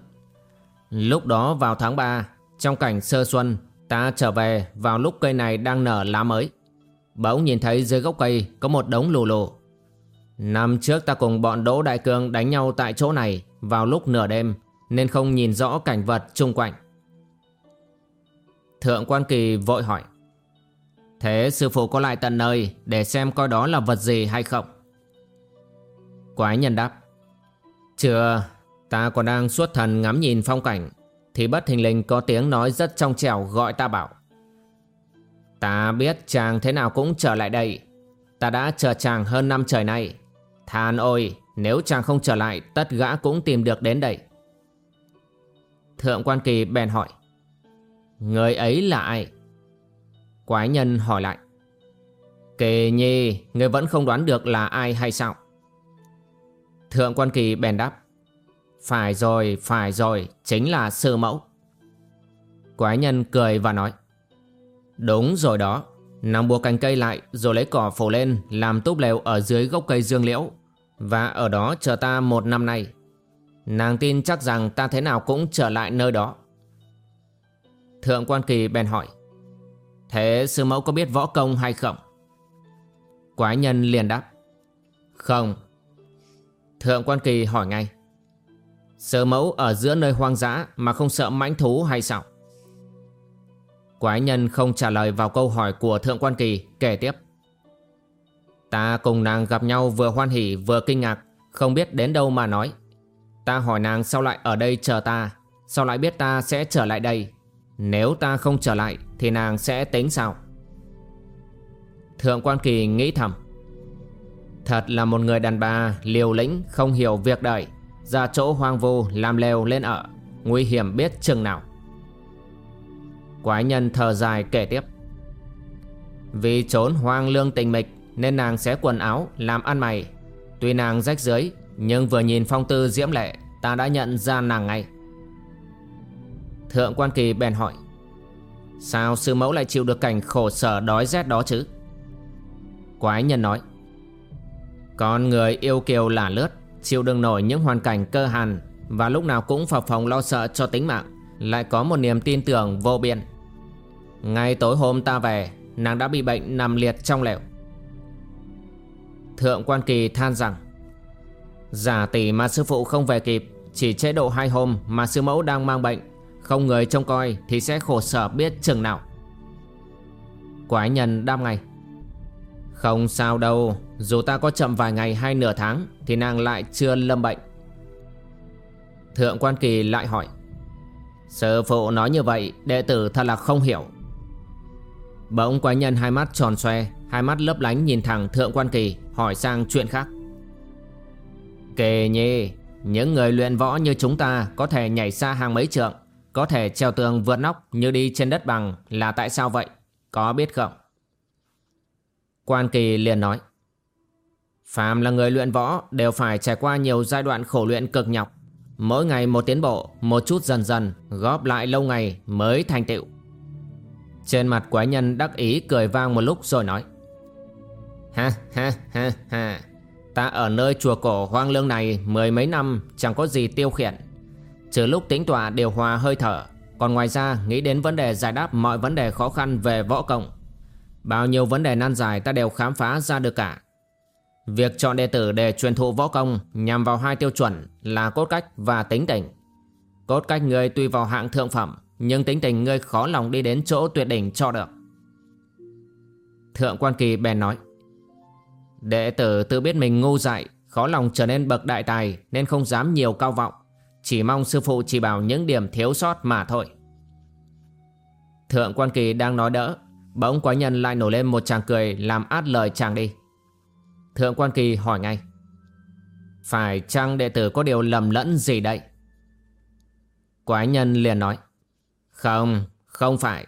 Lúc đó vào tháng 3 Trong cảnh sơ xuân, Ta trở về vào lúc cây này đang nở lá mới. Bỗng nhìn thấy dưới gốc cây Có một đống lù lù. Năm trước ta cùng bọn Đỗ Đại Cương đánh nhau tại chỗ này Vào lúc nửa đêm, Nên không nhìn rõ cảnh vật chung quanh. Thượng quan kỳ vội hỏi, Thế sư phụ có lại tận nơi Để xem coi đó là vật gì hay không? Quái nhân đáp, Chưa, Ta còn đang suốt thần ngắm nhìn phong cảnh, Thì bất thình lình có tiếng nói rất trong trẻo gọi ta bảo, Ta biết chàng thế nào cũng trở lại đây. Ta đã chờ chàng hơn năm trời nay. Than ôi Nếu chàng không trở lại Tất gã cũng tìm được đến đây. Thượng quan kỳ bèn hỏi Người ấy là ai? Quái nhân hỏi lại Kỳ nhi Người vẫn không đoán được là ai hay sao? Thượng quan kỳ bèn đáp Phải rồi, phải rồi, chính là sư mẫu. Quái nhân cười và nói Đúng rồi đó Nàng buộc cành cây lại rồi lấy cỏ phủ lên Làm túp lều ở dưới gốc cây dương liễu. Và ở đó chờ ta một năm nay Nàng tin chắc rằng ta thế nào cũng trở lại nơi đó Thượng quan kỳ bèn hỏi, Thế sư mẫu có biết võ công hay không? Quái nhân liền đáp, Không Thượng quan kỳ hỏi ngay, Sư mẫu ở giữa nơi hoang dã Mà không sợ mãnh thú hay sao? Quái nhân không trả lời vào câu hỏi của Thượng quan kỳ Kể tiếp Ta cùng nàng gặp nhau vừa hoan hỉ, vừa kinh ngạc, Không biết đến đâu mà nói. Ta hỏi nàng sao lại ở đây chờ ta, Sao lại biết ta sẽ trở lại đây? Nếu ta không trở lại, Thì nàng sẽ tính sao? Thượng quan kỳ nghĩ thầm. Thật là một người đàn bà liều lĩnh, không hiểu việc đời, Ra chỗ hoang vu, làm lều lên ở, Nguy hiểm biết chừng nào. Quái nhân thở dài kể tiếp. Vì trốn hoang lương tình mịch nên nàng sẽ quần áo, làm ăn mày. Tuy nàng rách dưới, Nhưng vừa nhìn phong tư diễm lệ, Ta đã nhận ra nàng ngay. Thượng quan kỳ bèn hỏi, Sao sư mẫu lại chịu được cảnh khổ sở đói rét đó chứ? Quái nhân nói, Con người yêu kiều lả lướt, Chịu đựng nổi những hoàn cảnh cơ hàn Và lúc nào cũng phập phòng lo sợ cho tính mạng, Lại có một niềm tin tưởng vô biên. Ngay tối hôm ta về, Nàng đã bị bệnh nằm liệt trong lều. Thượng quan kỳ than rằng, Giả tỷ mà sư phụ không về kịp, Chỉ chế độ hai hôm mà sư mẫu đang mang bệnh, Không người trông coi thì sẽ khổ sở biết chừng nào. Quái nhân đam ngay, Không sao đâu, Dù ta có chậm vài ngày hay nửa tháng Thì nàng lại chưa lâm bệnh. Thượng quan kỳ lại hỏi, Sư phụ nói như vậy, Đệ tử thật là không hiểu Bỗng quái nhân hai mắt tròn xoe, Hai mắt lấp lánh nhìn thẳng thượng quan kỳ, Hỏi sang chuyện khác. Kề nhi Những người luyện võ như chúng ta Có thể nhảy xa hàng mấy trượng, Có thể treo tường vượt nóc như đi trên đất bằng Là tại sao vậy? Có biết không? Quan kỳ liền nói. Phàm là người luyện võ Đều phải trải qua nhiều giai đoạn khổ luyện cực nhọc. Mỗi ngày một tiến bộ, Một chút dần dần, Góp lại lâu ngày mới thành tựu. Trên mặt quái nhân đắc ý cười vang một lúc rồi nói. Ha ha ha ha. Ta ở nơi chùa cổ hoang lương này mười mấy năm, chẳng có gì tiêu khiển. Trừ lúc tính tọa điều hòa hơi thở, Còn ngoài ra nghĩ đến vấn đề giải đáp mọi vấn đề khó khăn về võ công. Bao nhiêu vấn đề nan giải ta đều khám phá ra được cả. Việc chọn đệ tử để truyền thụ võ công nhằm vào hai tiêu chuẩn là cốt cách và tính tình. Cốt cách người tùy vào hạng thượng phẩm nhưng tính tình ngươi khó lòng đi đến chỗ tuyệt đỉnh cho được. Thượng quan kỳ bèn nói, Đệ tử tự biết mình ngu dại, Khó lòng trở nên bậc đại tài Nên không dám nhiều cao vọng, Chỉ mong sư phụ chỉ bảo những điểm thiếu sót mà thôi. Thượng quan kỳ đang nói đỡ, Bỗng quái nhân lại nổi lên một chàng cười Làm át lời chàng đi. Thượng quan kỳ hỏi ngay, Phải chăng đệ tử có điều lầm lẫn gì đây? Quái nhân liền nói không, không phải.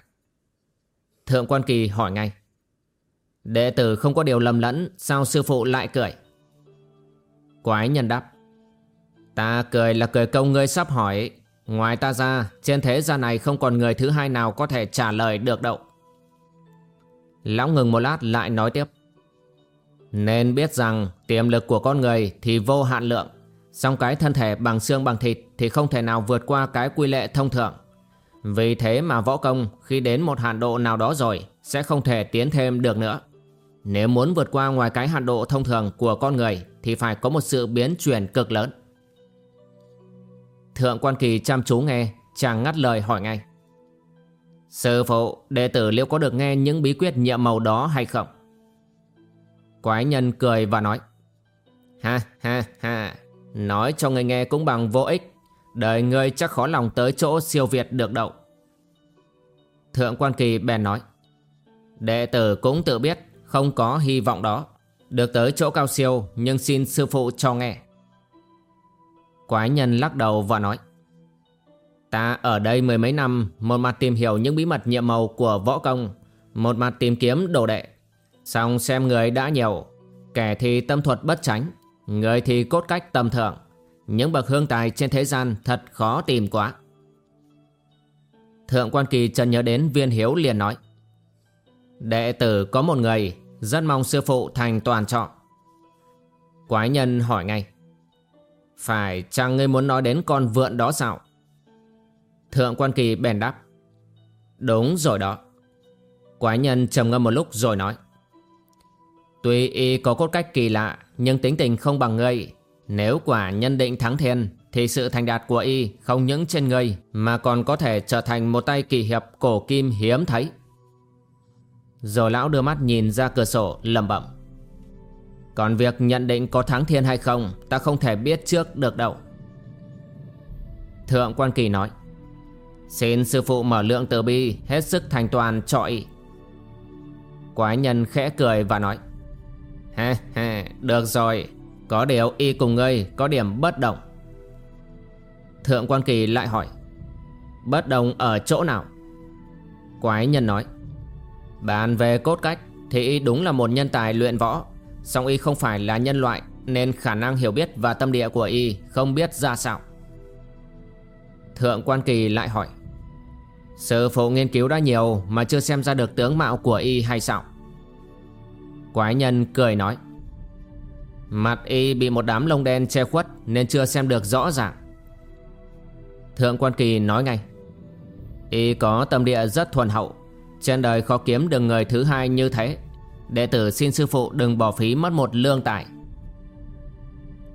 Thượng quan kỳ hỏi ngay. Đệ tử không có điều lầm lẫn Sao sư phụ lại cười? Quái nhân đáp. Ta cười là cười câu ngươi sắp hỏi. Ngoài ta ra Trên thế gian này không còn người thứ hai nào Có thể trả lời được đâu. Lão ngừng một lát lại nói tiếp. Nên biết rằng Tiềm lực của con người thì vô hạn lượng. Song cái thân thể bằng xương bằng thịt Thì không thể nào vượt qua cái quy lệ thông thường. Vì thế mà võ công Khi đến một hạn độ nào đó rồi Sẽ không thể tiến thêm được nữa nếu muốn vượt qua ngoài cái hạn độ thông thường của con người thì phải có một sự biến chuyển cực lớn. Thượng quan kỳ chăm chú nghe, chàng ngắt lời hỏi ngay. Sư phụ, đệ tử liệu có được nghe những bí quyết nhiệm màu đó hay không? Quái nhân cười và nói. Ha ha ha, nói cho người nghe cũng bằng vô ích. Đời ngươi chắc khó lòng tới chỗ siêu việt được đâu. Thượng quan kỳ bèn nói. Đệ tử cũng tự biết không có hy vọng đó Được tới chỗ cao siêu, Nhưng xin sư phụ cho nghe Quái nhân lắc đầu và nói, Ta ở đây mười mấy năm, Một mặt tìm hiểu những bí mật nhiệm màu của võ công, Một mặt tìm kiếm đồ đệ Xong xem người đã nhiều, Kẻ thì tâm thuật bất tránh Người thì cốt cách tầm thượng những bậc hương tài trên thế gian thật khó tìm quá. Thượng quan kỳ trần nhớ đến viên hiếu liền nói, Đệ tử có một người Rất mong sư phụ thành toàn chọn Quái nhân hỏi ngay, Phải chăng ngươi muốn nói đến con vượn đó sao? Thượng quan kỳ bèn đáp, Đúng rồi đó. Quái nhân trầm ngâm một lúc rồi nói, Tuy y có cốt cách kỳ lạ, Nhưng tính tình không bằng ngươi nếu quả nhân định thắng thiên Thì sự thành đạt của y không những trên người Mà còn có thể trở thành một tay kỳ hiệp cổ kim hiếm thấy. Rồi lão đưa mắt nhìn ra cửa sổ lầm bẩm. Còn việc nhận định có thắng thiên hay không Ta không thể biết trước được đâu. Thượng quan kỳ nói Xin sư phụ mở lượng từ bi Hết sức thành toàn cho y. Quái nhân khẽ cười và nói Ha ha, được rồi. Có điều y cùng ngươi có điểm bất động Thượng quan kỳ lại hỏi, Bất đồng ở chỗ nào? Quái nhân nói, Bàn về cốt cách Thì y đúng là một nhân tài luyện võ, song y không phải là nhân loại Nên khả năng hiểu biết và tâm địa của y Không biết ra sao. Thượng quan kỳ lại hỏi, Sư phụ nghiên cứu đã nhiều Mà chưa xem ra được tướng mạo của y hay sao? Quái nhân cười nói Mặt y bị một đám lông đen che khuất Nên chưa xem được rõ ràng. Thượng quan kỳ nói ngay Y có tâm địa rất thuần hậu Trên đời khó kiếm được người thứ hai như thế. Đệ tử xin sư phụ đừng bỏ phí mất một lương tài.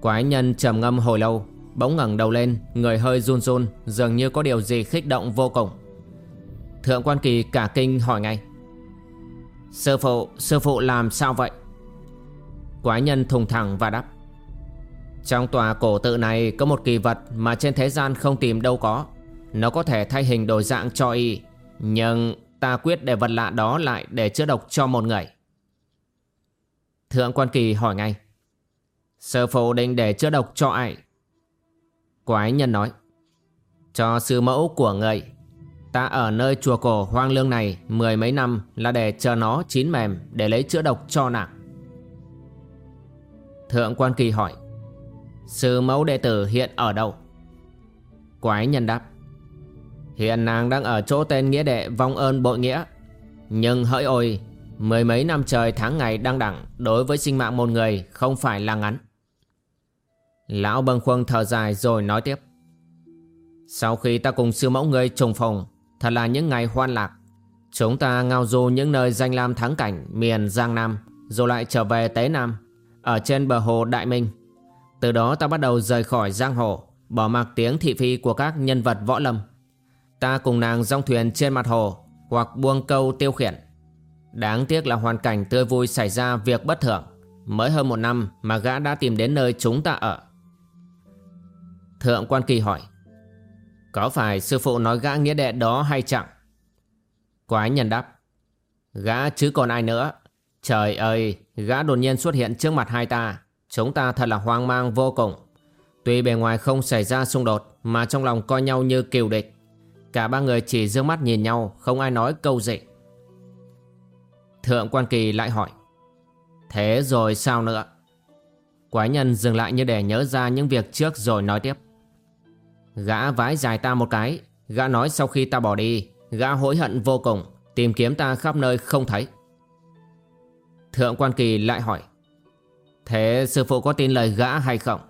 Quái nhân trầm ngâm hồi lâu Bỗng ngẩng đầu lên Người hơi run run Dường như có điều gì khích động vô cùng. Thượng quan kỳ cả kinh hỏi ngay Sư phụ, sư phụ làm sao vậy? Quái nhân thùng thẳng và đáp Trong tòa cổ tự này có một kỳ vật mà trên thế gian không tìm đâu có Nó có thể thay hình đổi dạng cho y, Nhưng ta quyết để vật lạ đó lại để chữa độc cho một người Thượng quan kỳ hỏi ngay Sư phụ định để chữa độc cho ai? Quái nhân nói, Cho sư mẫu của người Ta ở nơi chùa cổ hoang lương này mười mấy năm là để chờ nó chín mềm để lấy chữa độc cho nàng. Thượng quan kỳ hỏi, Sư mẫu đệ tử hiện ở đâu? Quái nhân đáp, Hiện nàng đang ở chỗ tên nghĩa đệ vong ơn bội nghĩa, Nhưng hỡi ôi, Mười mấy năm trời tháng ngày đang đẳng, Đối với sinh mạng một người không phải là ngắn Lão bâng khuâng thở dài rồi nói tiếp, Sau khi ta cùng sư mẫu ngươi trùng phòng, Thật là những ngày hoan lạc, Chúng ta ngao du những nơi danh lam thắng cảnh Miền Giang Nam, Rồi lại trở về Tế Nam ở trên bờ hồ Đại Minh Từ đó ta bắt đầu rời khỏi giang hồ, Bỏ mặc tiếng thị phi của các nhân vật võ lâm Ta cùng nàng dòng thuyền trên mặt hồ Hoặc buông câu tiêu khiển Đáng tiếc là hoàn cảnh tươi vui xảy ra việc bất thường Mới hơn một năm mà gã đã tìm đến nơi chúng ta ở Thượng quan kỳ hỏi, có phải sư phụ nói gã nghĩa đệ đó hay chẳng? Quái nhân đáp. Gã chứ còn ai nữa. Trời ơi, gã đột nhiên xuất hiện trước mặt hai ta. Chúng ta thật là hoang mang vô cùng. Tuy bề ngoài không xảy ra xung đột mà trong lòng coi nhau như kiều địch. Cả ba người chỉ dương mắt nhìn nhau, không ai nói câu gì. Thượng quan kỳ lại hỏi. Thế rồi sao nữa? Quái nhân dừng lại như để nhớ ra những việc trước rồi nói tiếp. Gã vái dài ta một cái Gã nói sau khi ta bỏ đi Gã hối hận vô cùng Tìm kiếm ta khắp nơi không thấy Thượng quan kỳ lại hỏi, Thế sư phụ có tin lời gã hay không?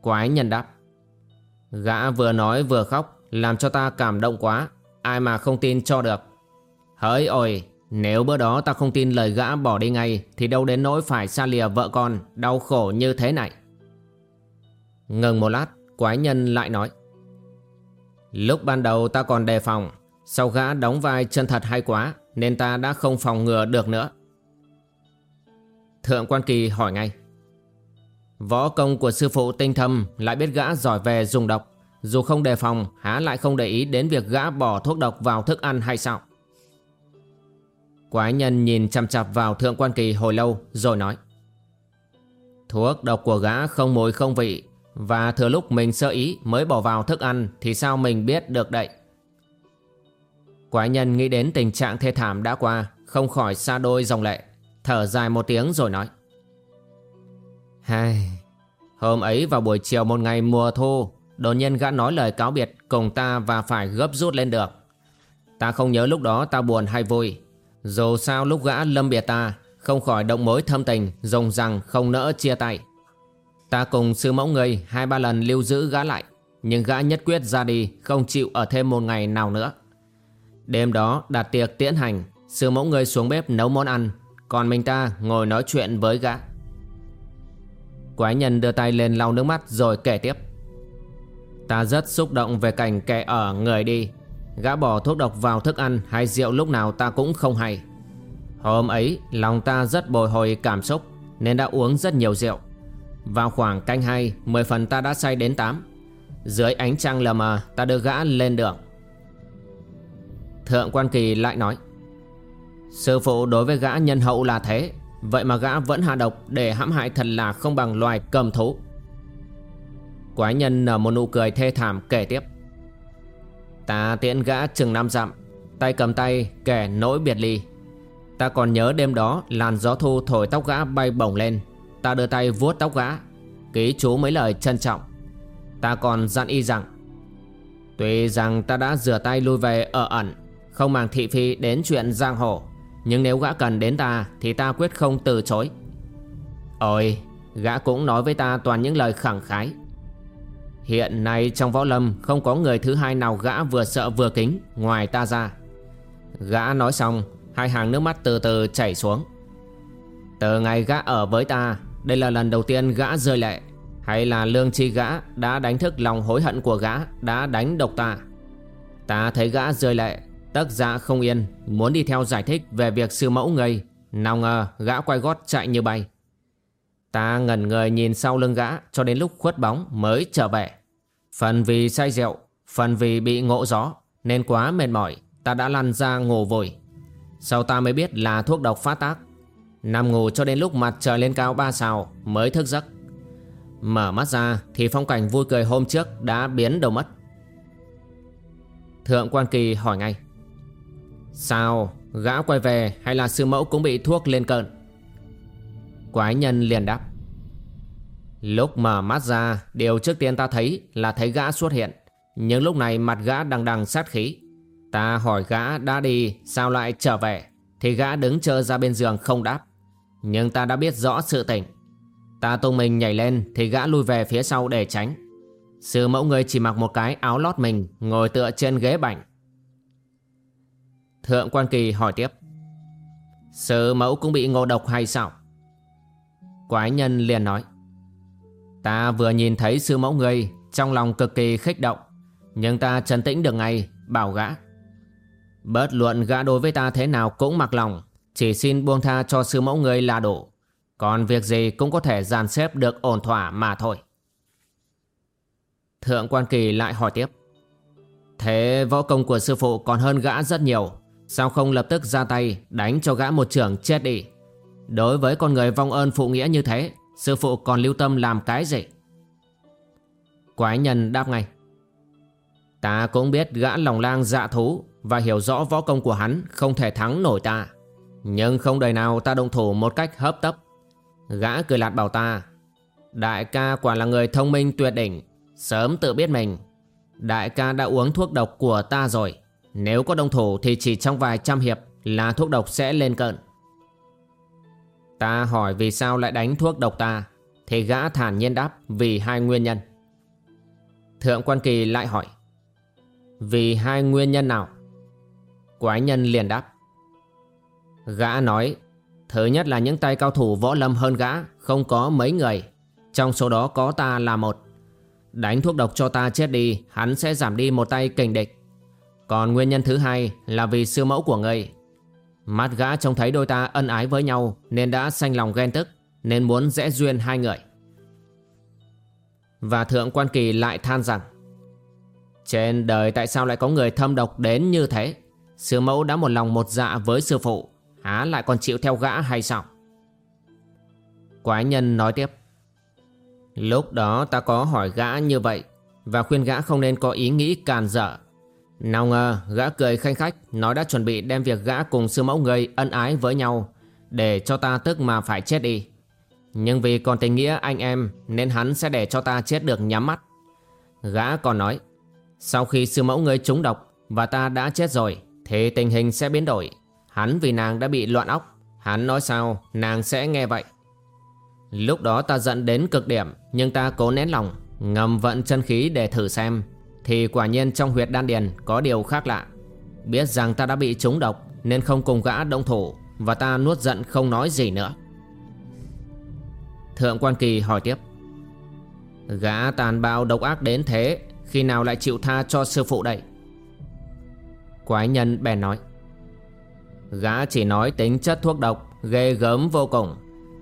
Quái nhân đáp, Gã vừa nói vừa khóc, Làm cho ta cảm động quá, Ai mà không tin cho được. Hỡi ôi, Nếu bữa đó ta không tin lời gã bỏ đi ngay, Thì đâu đến nỗi phải xa lìa vợ con, Đau khổ như thế này. Ngừng một lát, Quái nhân lại nói, Lúc ban đầu ta còn đề phòng, Sau gã đóng vai chân thật hay quá, Nên ta đã không phòng ngừa được nữa. Thượng quan kỳ hỏi ngay. Võ công của sư phụ tinh thâm Lại biết gã giỏi về dùng độc. Dù không đề phòng Há lại không để ý đến việc gã bỏ thuốc độc vào thức ăn hay sao? Quái nhân nhìn chăm chặp vào thượng quan kỳ hồi lâu Rồi nói. Thuốc độc của gã không mùi không vị và thừa lúc mình sơ ý mới bỏ vào thức ăn thì sao mình biết được đậy. Quái nhân nghĩ đến tình trạng thê thảm đã qua, không khỏi xa đôi dòng lệ, thở dài một tiếng rồi nói. Hai... Hôm ấy vào buổi chiều một ngày mùa thu, Đột nhiên gã nói lời cáo biệt cùng ta và phải gấp rút lên được. Ta không nhớ lúc đó ta buồn hay vui. Dù sao lúc gã lâm biệt ta, Không khỏi động mối thâm tình Dùng rằng, không nỡ chia tay. Ta cùng sư mẫu người hai ba lần lưu giữ gã lại, Nhưng gã nhất quyết ra đi, Không chịu ở thêm một ngày nào nữa. Đêm đó đặt tiệc tiễn hành, Sư mẫu người xuống bếp nấu món ăn còn mình ta ngồi nói chuyện với gã. Quái nhân đưa tay lên lau nước mắt rồi kể tiếp. Ta rất xúc động về cảnh kẻ ở người đi. Gã bỏ thuốc độc vào thức ăn hay rượu lúc nào ta cũng không hay. Hôm ấy, lòng ta rất bồi hồi cảm xúc, Nên đã uống rất nhiều rượu. Vào khoảng canh hai, Mười phần ta đã say đến tám. Dưới ánh trăng lờ mờ, ta đưa gã lên đường. Thượng quan kỳ lại nói Sư phụ đối với gã nhân hậu là thế. Vậy mà gã vẫn hạ độc để hãm hại thật là không bằng loài cầm thú. Quái nhân nở một nụ cười thê thảm kể tiếp. Ta tiễn gã chừng năm dặm Tay cầm tay kẻ nỗi biệt ly. Ta còn nhớ đêm đó làn gió thu thổi tóc gã bay bổng lên. Ta đưa tay vuốt tóc gã, Ký chú mấy lời trân trọng. Ta còn dặn y rằng, Tuy rằng ta đã rửa tay lui về ở ẩn, Không màng thị phi đến chuyện giang hồ nhưng nếu gã cần đến ta Thì ta quyết không từ chối Ôi Gã cũng nói với ta toàn những lời khẳng khái Hiện nay trong võ lâm không có người thứ hai nào gã vừa sợ vừa kính ngoài ta ra. Gã nói xong, hai hàng nước mắt từ từ chảy xuống. Từ ngày gã ở với ta, đây là lần đầu tiên gã rơi lệ. Hay là lương chi gã đã đánh thức lòng hối hận của gã đã đánh độc ta. Ta thấy gã rơi lệ, tất dạ không yên, muốn đi theo giải thích về việc sư mẫu ngây. Nào ngờ gã quay gót chạy như bay. Ta ngẩn người nhìn sau lưng gã cho đến lúc khuất bóng mới trở về. Phần vì say rượu, phần vì bị ngộ gió, nên quá mệt mỏi, ta đã lăn ra ngủ vội Sau ta mới biết là thuốc độc phát tác. Nằm ngủ cho đến lúc mặt trời lên cao ba sào mới thức giấc. Mở mắt ra thì phong cảnh vui cười hôm trước đã biến đầu mất. Thượng quan kỳ hỏi ngay. Sao, gã quay về hay là sư mẫu cũng bị thuốc lên cơn? Quái nhân liền đáp. Lúc mở mắt ra Điều trước tiên ta thấy là thấy gã xuất hiện. Nhưng lúc này mặt gã đằng đằng sát khí. Ta hỏi gã đã đi Sao lại trở về? Thì gã đứng chờ ra bên giường không đáp. Nhưng ta đã biết rõ sự tình. Ta tung mình nhảy lên Thì gã lui về phía sau để tránh. Sư mẫu người chỉ mặc một cái áo lót mình Ngồi tựa trên ghế bành. Thượng quan kỳ hỏi tiếp. Sư mẫu cũng bị ngộ độc hay sao? Quái nhân liền nói. Ta vừa nhìn thấy sư mẫu người, Trong lòng cực kỳ khích động. Nhưng ta trấn tĩnh được ngay, Bảo gã. Bớt luận gã đối với ta thế nào cũng mặc lòng, Chỉ xin buông tha cho sư mẫu người là đủ. Còn việc gì cũng có thể dàn xếp được ổn thỏa mà thôi. Thượng quan kỳ lại hỏi tiếp. Thế võ công của sư phụ còn hơn gã rất nhiều Sao không lập tức ra tay, đánh cho gã một trưởng chết đi? Đối với con người vong ơn phụ nghĩa như thế, Sư phụ còn lưu tâm làm cái gì? Quái nhân đáp ngay. Ta cũng biết gã lòng lang dạ thú Và hiểu rõ võ công của hắn Không thể thắng nổi ta. Nhưng không đời nào ta động thủ một cách hấp tấp. Gã cười lạt bảo ta, Đại ca quả là người thông minh tuyệt đỉnh, Sớm tự biết mình. Đại ca đã uống thuốc độc của ta rồi. Nếu có đồng thủ thì chỉ trong vài trăm hiệp Là thuốc độc sẽ lên cận. Ta hỏi vì sao lại đánh thuốc độc ta, Thì gã thản nhiên đáp vì hai nguyên nhân. Thượng quan kỳ lại hỏi, Vì hai nguyên nhân nào? Quái nhân liền đáp, Gã nói, Thứ nhất là những tay cao thủ võ lâm hơn gã, Không có mấy người, Trong số đó có ta là một. Đánh thuốc độc cho ta chết đi, Hắn sẽ giảm đi một tay kình địch. Còn nguyên nhân thứ hai là vì sư mẫu của ngươi Mắt gã trông thấy đôi ta ân ái với nhau Nên đã sanh lòng ghen tức, Nên muốn rẽ duyên hai người. Và thượng quan kỳ lại than rằng, Trên đời tại sao lại có người thâm độc đến như thế? Sư mẫu đã một lòng một dạ với sư phụ, Há lại còn chịu theo gã hay sao? Quái nhân nói tiếp, Lúc đó ta có hỏi gã như vậy Và khuyên gã không nên có ý nghĩ càn dở nào ngờ, gã cười khanh khách, Nói đã chuẩn bị đem việc gã cùng sư mẫu người ân ái với nhau Để cho ta tức mà phải chết đi. Nhưng vì còn tình nghĩa anh em, Nên hắn sẽ để cho ta chết được nhắm mắt. Gã còn nói, Sau khi sư mẫu người trúng độc Và ta đã chết rồi, Thì tình hình sẽ biến đổi. Hắn vì nàng đã bị loạn óc, Hắn nói sao, nàng sẽ nghe vậy. Lúc đó ta giận đến cực điểm, Nhưng ta cố nén lòng, Ngầm vận chân khí để thử xem. Thì quả nhiên trong huyệt đan điền có điều khác lạ. Biết rằng ta đã bị trúng độc Nên không cùng gã động thủ Và ta nuốt giận không nói gì nữa. Thượng quan kỳ hỏi tiếp. Gã tàn bạo độc ác đến thế, Khi nào lại chịu tha cho sư phụ đây? Quái nhân bèn nói. Gã chỉ nói tính chất thuốc độc Ghê gớm vô cùng.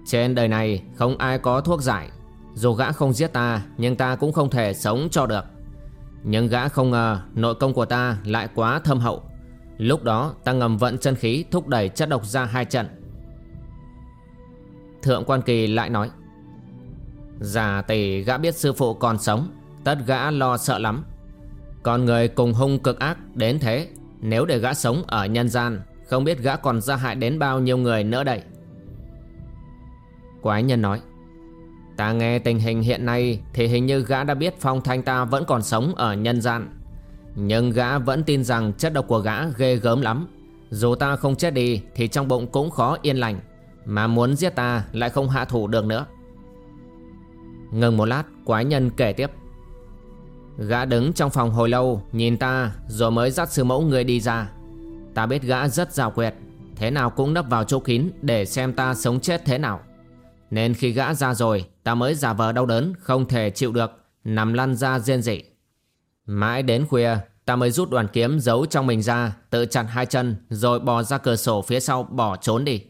Trên đời này không ai có thuốc giải. Dù gã không giết ta, Nhưng ta cũng không thể sống cho được. Nhưng gã không ngờ Nội công của ta lại quá thâm hậu. Lúc đó, ta ngầm vận chân khí Thúc đẩy chất độc ra hai trận. Thượng quan kỳ lại nói, già tỷ gã biết sư phụ còn sống, Tất gã lo sợ lắm. Còn người cùng hung cực ác đến thế, Nếu để gã sống ở nhân gian, Không biết gã còn ra hại đến bao nhiêu người nữa đây. Quái nhân nói Ta nghe tình hình hiện nay Thì hình như gã đã biết phong thanh ta vẫn còn sống ở nhân gian. Nhưng gã vẫn tin rằng chất độc của gã ghê gớm lắm. Dù ta không chết đi Thì trong bụng cũng khó yên lành, Mà muốn giết ta lại không hạ thủ được nữa. Ngừng một lát, quái nhân kể tiếp. Gã đứng trong phòng hồi lâu, Nhìn ta, rồi mới dắt sư mẫu người đi ra. Ta biết gã rất rào quyệt, Thế nào cũng nấp vào chỗ kín Để xem ta sống chết thế nào. Nên khi gã ra rồi, Ta mới giả vờ đau đớn, Không thể chịu được. Nằm lăn ra riêng dị. Mãi đến khuya, Ta mới rút đoàn kiếm giấu trong mình ra, Tự chặt hai chân, Rồi bò ra cửa sổ phía sau bỏ trốn đi.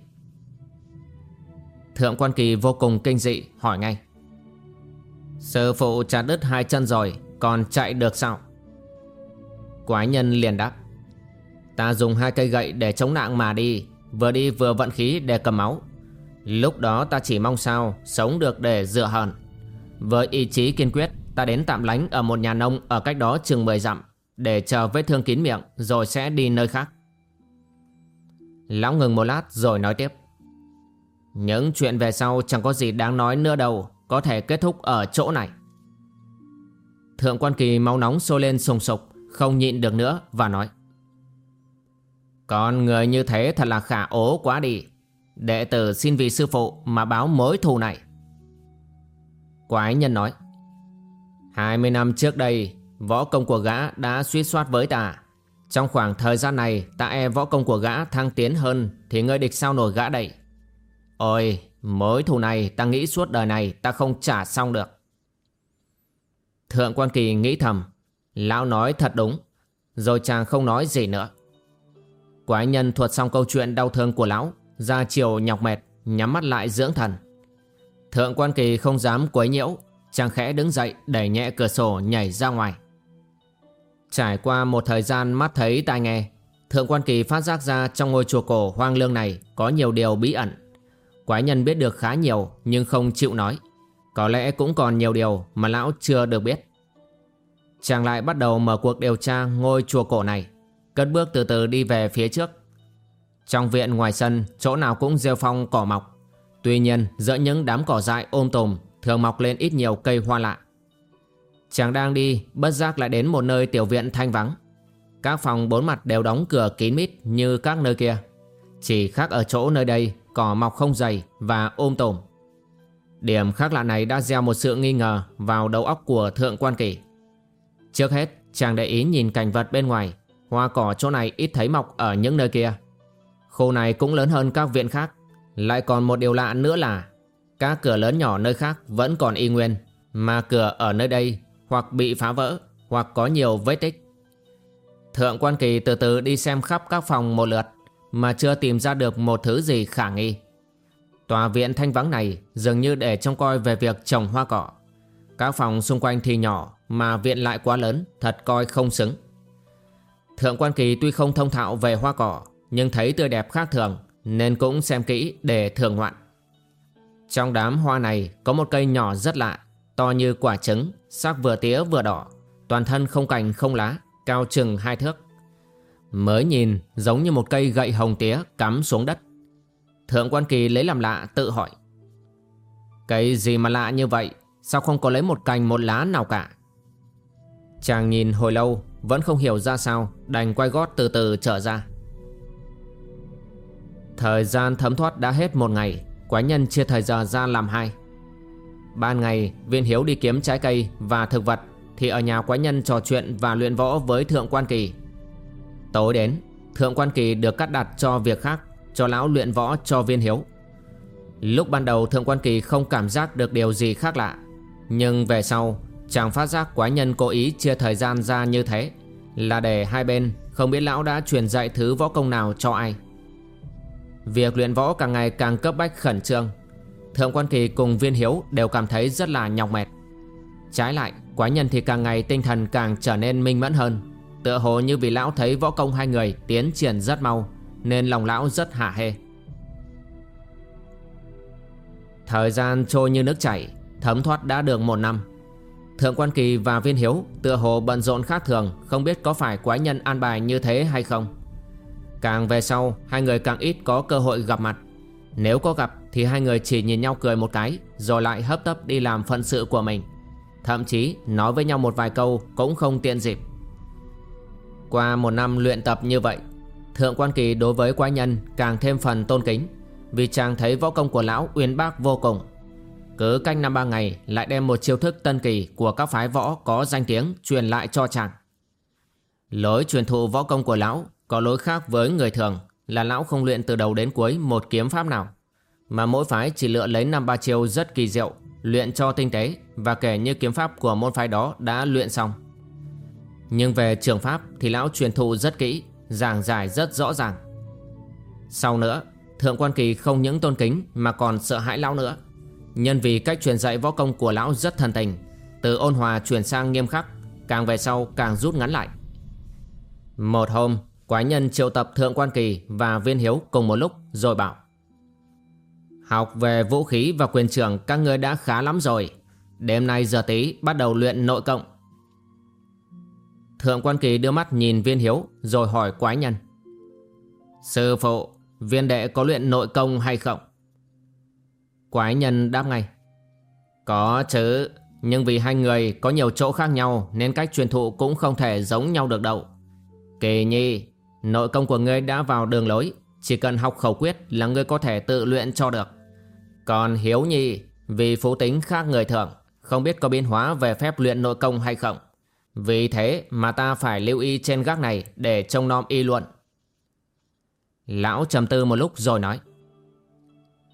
Thượng quan kỳ vô cùng kinh dị, Hỏi ngay. Sư phụ chặt đứt hai chân rồi, Còn chạy được sao? Quái nhân liền đáp. Ta dùng hai cây gậy để chống nạn mà đi, Vừa đi vừa vận khí để cầm máu. Lúc đó ta chỉ mong sao Sống được để dựa hận Với ý chí kiên quyết Ta đến tạm lánh ở một nhà nông Ở cách đó chừng 10 dặm Để chờ vết thương kín miệng Rồi sẽ đi nơi khác Lão ngừng một lát rồi nói tiếp Những chuyện về sau chẳng có gì đáng nói nữa đâu có thể kết thúc ở chỗ này. Thượng quan kỳ máu nóng sôi lên sùng sục, không nhịn được nữa và nói. Con người như thế thật là khả ố quá đi. Đệ tử xin vì sư phụ mà báo mối thù này. Quái nhân nói. 20 năm trước đây, võ công của gã đã suy soát với ta. Trong khoảng thời gian này, ta e võ công của gã thăng tiến hơn thì ngươi địch sao nổi gã đẩy. Ôi, Mối thù này ta nghĩ suốt đời này ta không trả xong được. Thượng quan kỳ nghĩ thầm. Lão nói thật đúng. Rồi chàng không nói gì nữa. Quái nhân thuật xong câu chuyện đau thương của lão. Ra chiều nhọc mệt. Nhắm mắt lại dưỡng thần. Thượng quan kỳ không dám quấy nhiễu. Chàng khẽ đứng dậy đẩy nhẹ cửa sổ nhảy ra ngoài. Trải qua một thời gian mắt thấy tai nghe. Thượng quan kỳ phát giác ra trong ngôi chùa cổ hoang lương này có nhiều điều bí ẩn. Quái nhân biết được khá nhiều, nhưng không chịu nói. Có lẽ cũng còn nhiều điều mà lão chưa được biết. Chàng lại bắt đầu mở cuộc điều tra ngôi chùa cổ này. Cất bước từ từ đi về phía trước. Trong viện ngoài sân, chỗ nào cũng rêu phong cỏ mọc. Tuy nhiên, giữa những đám cỏ dại ôm tùm, thường mọc lên ít nhiều cây hoa lạ. Chàng đang đi, bất giác lại đến một nơi tiểu viện thanh vắng. Các phòng bốn mặt đều đóng cửa kín mít như các nơi kia. Chỉ khác ở chỗ nơi đây cỏ mọc không dày và ôm tùm Điểm khác lạ này đã gieo một sự nghi ngờ vào đầu óc của thượng quan kỳ. Trước hết, chàng để ý nhìn cảnh vật bên ngoài, hoa cỏ chỗ này ít thấy mọc ở những nơi kia. Khu này cũng lớn hơn các viện khác, lại còn một điều lạ nữa là các cửa lớn nhỏ nơi khác vẫn còn y nguyên, mà cửa ở nơi đây hoặc bị phá vỡ hoặc có nhiều vết tích. Thượng quan kỳ từ từ đi xem khắp các phòng một lượt mà chưa tìm ra được một thứ gì khả nghi. Tòa viện thanh vắng này dường như để trông coi về việc trồng hoa cỏ. Các phòng xung quanh thì nhỏ mà viện lại quá lớn, thật coi không xứng. Thượng quan kỳ tuy không thông thạo về hoa cỏ, nhưng thấy tươi đẹp khác thường nên cũng xem kỹ để thường ngoạn. Trong đám hoa này có một cây nhỏ rất lạ, to như quả trứng, sắc vừa tía vừa đỏ, toàn thân không cành không lá, cao chừng hai thước. Mới nhìn giống như một cây gậy hồng tía cắm xuống đất Thượng quan kỳ lấy làm lạ tự hỏi Cây gì mà lạ như vậy Sao không có lấy một cành một lá nào cả Chàng nhìn hồi lâu Vẫn không hiểu ra sao Đành quay gót từ từ trở ra Thời gian thấm thoát đã hết một ngày, Quái nhân chia thời giờ ra làm hai. Ban ngày, viên hiếu đi kiếm trái cây và thực vật, Thì ở nhà quái nhân trò chuyện và luyện võ với Thượng Quan Kỳ. Tối đến, Thượng Quan Kỳ được cắt đặt cho việc khác, Cho lão luyện võ cho viên hiếu. Lúc ban đầu Thượng Quan Kỳ không cảm giác được điều gì khác lạ, Nhưng về sau, Chàng phát giác quái nhân cố ý chia thời gian ra như thế, Là để hai bên không biết lão đã truyền dạy thứ võ công nào cho ai. Việc luyện võ càng ngày càng cấp bách khẩn trương. Thượng Quan Kỳ cùng Viên Hiếu đều cảm thấy rất là nhọc mệt. Trái lại, quái nhân thì càng ngày tinh thần càng trở nên minh mẫn hơn. Tựa hồ như vì lão thấy võ công hai người tiến triển rất mau, Nên lòng lão rất hả hê. Thời gian trôi như nước chảy, Thấm thoát đã được một năm. Thượng Quan Kỳ và Viên Hiếu tựa hồ bận rộn khác thường, Không biết có phải quái nhân an bài như thế hay không. Càng về sau, Hai người càng ít có cơ hội gặp mặt. Nếu có gặp, thì hai người chỉ nhìn nhau cười một cái, Rồi lại hấp tấp đi làm phận sự của mình. Thậm chí, nói với nhau một vài câu Cũng không tiện dịp. Qua một năm luyện tập như vậy, Thượng Quan Kỳ đối với quái nhân Càng thêm phần tôn kính, Vì chàng thấy võ công của lão uyên bác vô cùng. Cứ cách năm ba ngày lại đem một chiêu thức tân kỳ của các phái võ có danh tiếng truyền lại cho chàng. Lối truyền thụ võ công của lão có lối khác với người thường là lão không luyện từ đầu đến cuối một kiếm pháp nào. Mà mỗi phái chỉ lựa lấy năm ba chiêu rất kỳ diệu, luyện cho tinh tế và kể như kiếm pháp của môn phái đó đã luyện xong. Nhưng về trường pháp thì lão truyền thụ rất kỹ, giảng giải rất rõ ràng. Sau nữa, Thượng Quan Kỳ không những tôn kính mà còn sợ hãi lão nữa. Nhân vì cách truyền dạy võ công của lão rất thần tình Từ ôn hòa chuyển sang nghiêm khắc Càng về sau càng rút ngắn lại Một hôm Quái nhân triệu tập Thượng Quan Kỳ và Viên Hiếu cùng một lúc rồi bảo. Học về vũ khí và quyền trưởng các ngươi đã khá lắm rồi. Đêm nay giờ tí bắt đầu luyện nội cộng. Thượng Quan Kỳ đưa mắt nhìn Viên Hiếu rồi hỏi quái nhân. Sư phụ, viên đệ có luyện nội công hay không? Quái nhân đáp ngay. Có chứ Nhưng vì hai người có nhiều chỗ khác nhau Nên cách truyền thụ cũng không thể giống nhau được đâu. Kỳ nhi Nội công của ngươi đã vào đường lối. Chỉ cần học khẩu quyết là ngươi có thể tự luyện cho được. Còn hiếu nhi, Vì phú tính khác người thường, Không biết có biến hóa về phép luyện nội công hay không. Vì thế mà ta phải lưu ý trên gác này Để trông nom y luận Lão trầm tư một lúc rồi nói.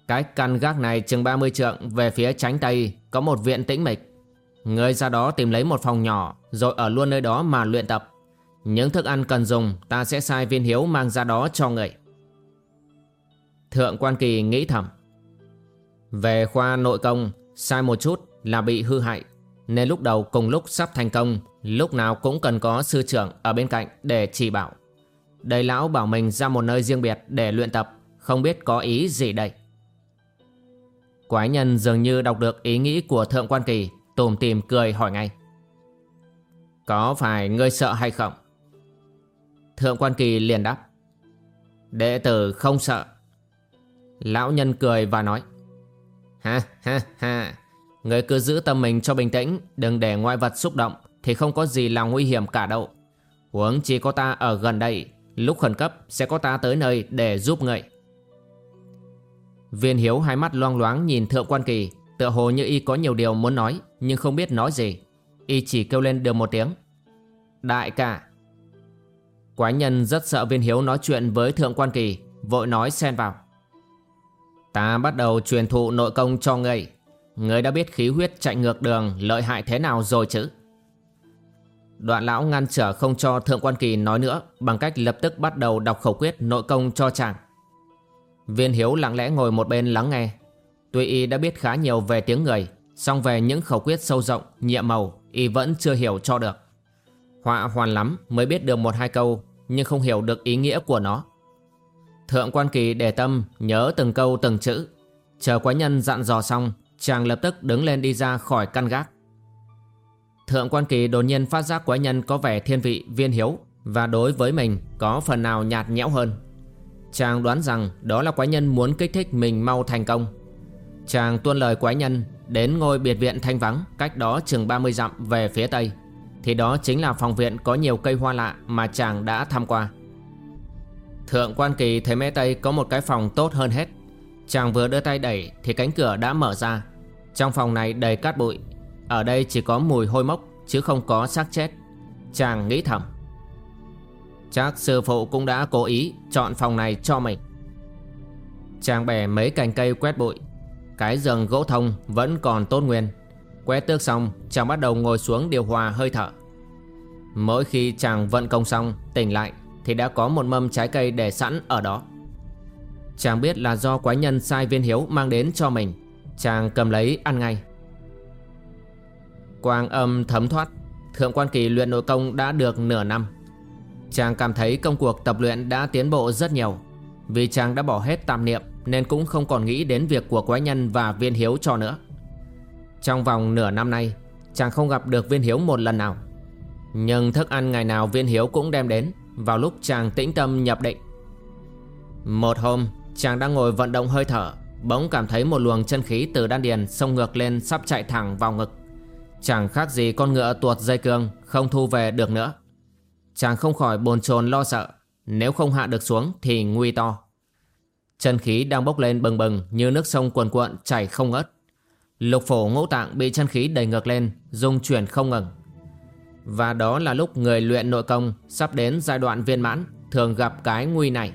Cái căn gác này chừng 30 trượng về phía tránh tây, có một viện tĩnh mịch. ngươi ra đó tìm lấy một phòng nhỏ, rồi ở luôn nơi đó mà luyện tập. Những thức ăn cần dùng ta sẽ sai viên hiếu mang ra đó cho người. Thượng quan kỳ nghĩ thầm. Về khoa nội công, sai một chút là bị hư hại. Nên lúc đầu cùng lúc sắp thành công, lúc nào cũng cần có sư trưởng ở bên cạnh để chỉ bảo. Đây lão bảo mình ra một nơi riêng biệt để luyện tập, không biết có ý gì đây. Quái nhân dường như đọc được ý nghĩ của Thượng Quan Kỳ Tùm tìm cười hỏi ngay Có phải ngươi sợ hay không? Thượng Quan Kỳ liền đáp. Đệ tử không sợ. Lão nhân cười và nói. Ha ha ha. Người cứ giữ tâm mình cho bình tĩnh, Đừng để ngoại vật xúc động, Thì không có gì là nguy hiểm cả đâu. Huống chỉ có ta ở gần đây, Lúc khẩn cấp sẽ có ta tới nơi để giúp người. Viên Hiếu hai mắt loang loáng nhìn Thượng Quan Kỳ, Tựa hồ như y có nhiều điều muốn nói, Nhưng không biết nói gì. Y chỉ kêu lên được một tiếng. Đại ca Quái nhân rất sợ Viên Hiếu nói chuyện với Thượng Quan Kỳ Vội nói xen vào. Ta bắt đầu truyền thụ nội công cho ngươi. Ngươi đã biết khí huyết chạy ngược đường Lợi hại thế nào rồi chứ? Đoạn lão ngăn trở không cho Thượng Quan Kỳ nói nữa Bằng cách lập tức bắt đầu đọc khẩu quyết nội công cho chàng. Viên Hiếu lặng lẽ ngồi một bên lắng nghe. Tuy y đã biết khá nhiều về tiếng người song về những khẩu quyết sâu rộng, nhiệm màu Y vẫn chưa hiểu cho được. Họa hoàn lắm mới biết được một hai câu nhưng không hiểu được ý nghĩa của nó. Thượng quan kỳ để tâm Nhớ từng câu từng chữ. Chờ quái nhân dặn dò xong, Chàng lập tức đứng lên đi ra khỏi căn gác. Thượng quan kỳ đột nhiên phát giác quái nhân có vẻ thiên vị, viên hiếu Và đối với mình có phần nào nhạt nhẽo hơn. Chàng đoán rằng đó là quái nhân muốn kích thích mình mau thành công. Chàng tuân lời quái nhân Đến ngôi biệt viện thanh vắng Cách đó chừng 30 dặm về phía tây. Thì đó chính là phòng viện có nhiều cây hoa lạ Mà chàng đã tham qua. Thượng quan kỳ thấy mé tây có một cái phòng tốt hơn hết. Chàng vừa đưa tay đẩy Thì cánh cửa đã mở ra. Trong phòng này đầy cát bụi. Ở đây chỉ có mùi hôi mốc, Chứ không có xác chết. Chàng nghĩ thầm. Chắc sư phụ cũng đã cố ý Chọn phòng này cho mình. Chàng bẻ mấy cành cây quét bụi. Cái giường gỗ thông vẫn còn tốt nguyên. Quét tước xong, Chàng bắt đầu ngồi xuống điều hòa hơi thở. Mỗi khi chàng vận công xong, Tỉnh lại, Thì đã có một mâm trái cây để sẵn ở đó. Chàng biết là do quái nhân sai viên hiếu mang đến cho mình, Chàng cầm lấy ăn ngay. Quang âm thấm thoát, Thượng quan kỳ luyện nội công đã được nửa năm. Chàng cảm thấy công cuộc tập luyện đã tiến bộ rất nhiều. Vì chàng đã bỏ hết tạm niệm, Nên cũng không còn nghĩ đến việc của quái nhân và viên hiếu cho nữa. Trong vòng nửa năm nay, Chàng không gặp được viên hiếu một lần nào. Nhưng thức ăn ngày nào viên hiếu cũng đem đến Vào lúc chàng tĩnh tâm nhập định. Một hôm, chàng đang ngồi vận động hơi thở, Bỗng cảm thấy một luồng chân khí từ đan điền Xông ngược lên sắp chạy thẳng vào ngực. Chẳng khác gì con ngựa tuột dây cương, Không thu về được nữa. Chàng không khỏi bồn chồn lo sợ, Nếu không hạ được xuống thì nguy to. Chân khí đang bốc lên bừng bừng Như nước sông cuồn cuộn chảy không ngớt. Lục phổ ngũ tạng bị chân khí đẩy ngược lên Dung chuyển không ngừng. Và đó là lúc người luyện nội công Sắp đến giai đoạn viên mãn, Thường gặp cái nguy này.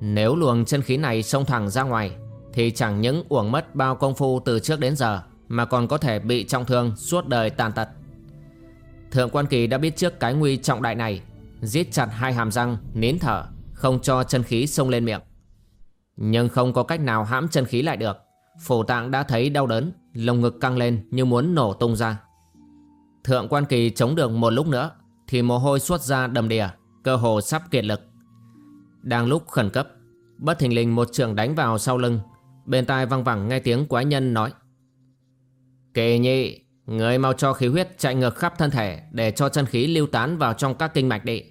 Nếu luồng chân khí này xông thẳng ra ngoài, Thì chẳng những uổng mất bao công phu từ trước đến giờ, Mà còn có thể bị trọng thương suốt đời tàn tật. Thượng quan kỳ đã biết trước cái nguy trọng đại này, Giết chặt hai hàm răng, Nín thở, Không cho chân khí xông lên miệng. Nhưng không có cách nào hãm chân khí lại được. Phổ tạng đã thấy đau đớn, Lồng ngực căng lên như muốn nổ tung ra. Thượng quan kỳ chống được một lúc nữa, Thì mồ hôi xuất ra đầm đìa, Cơ hồ sắp kiệt lực. Đang lúc khẩn cấp, Bất thình lình một trường đánh vào sau lưng, Bên tai văng vẳng nghe tiếng quái nhân nói. Kỳ nhị Người mau cho khí huyết chạy ngược khắp thân thể Để cho chân khí lưu tán vào trong các kinh mạch đi.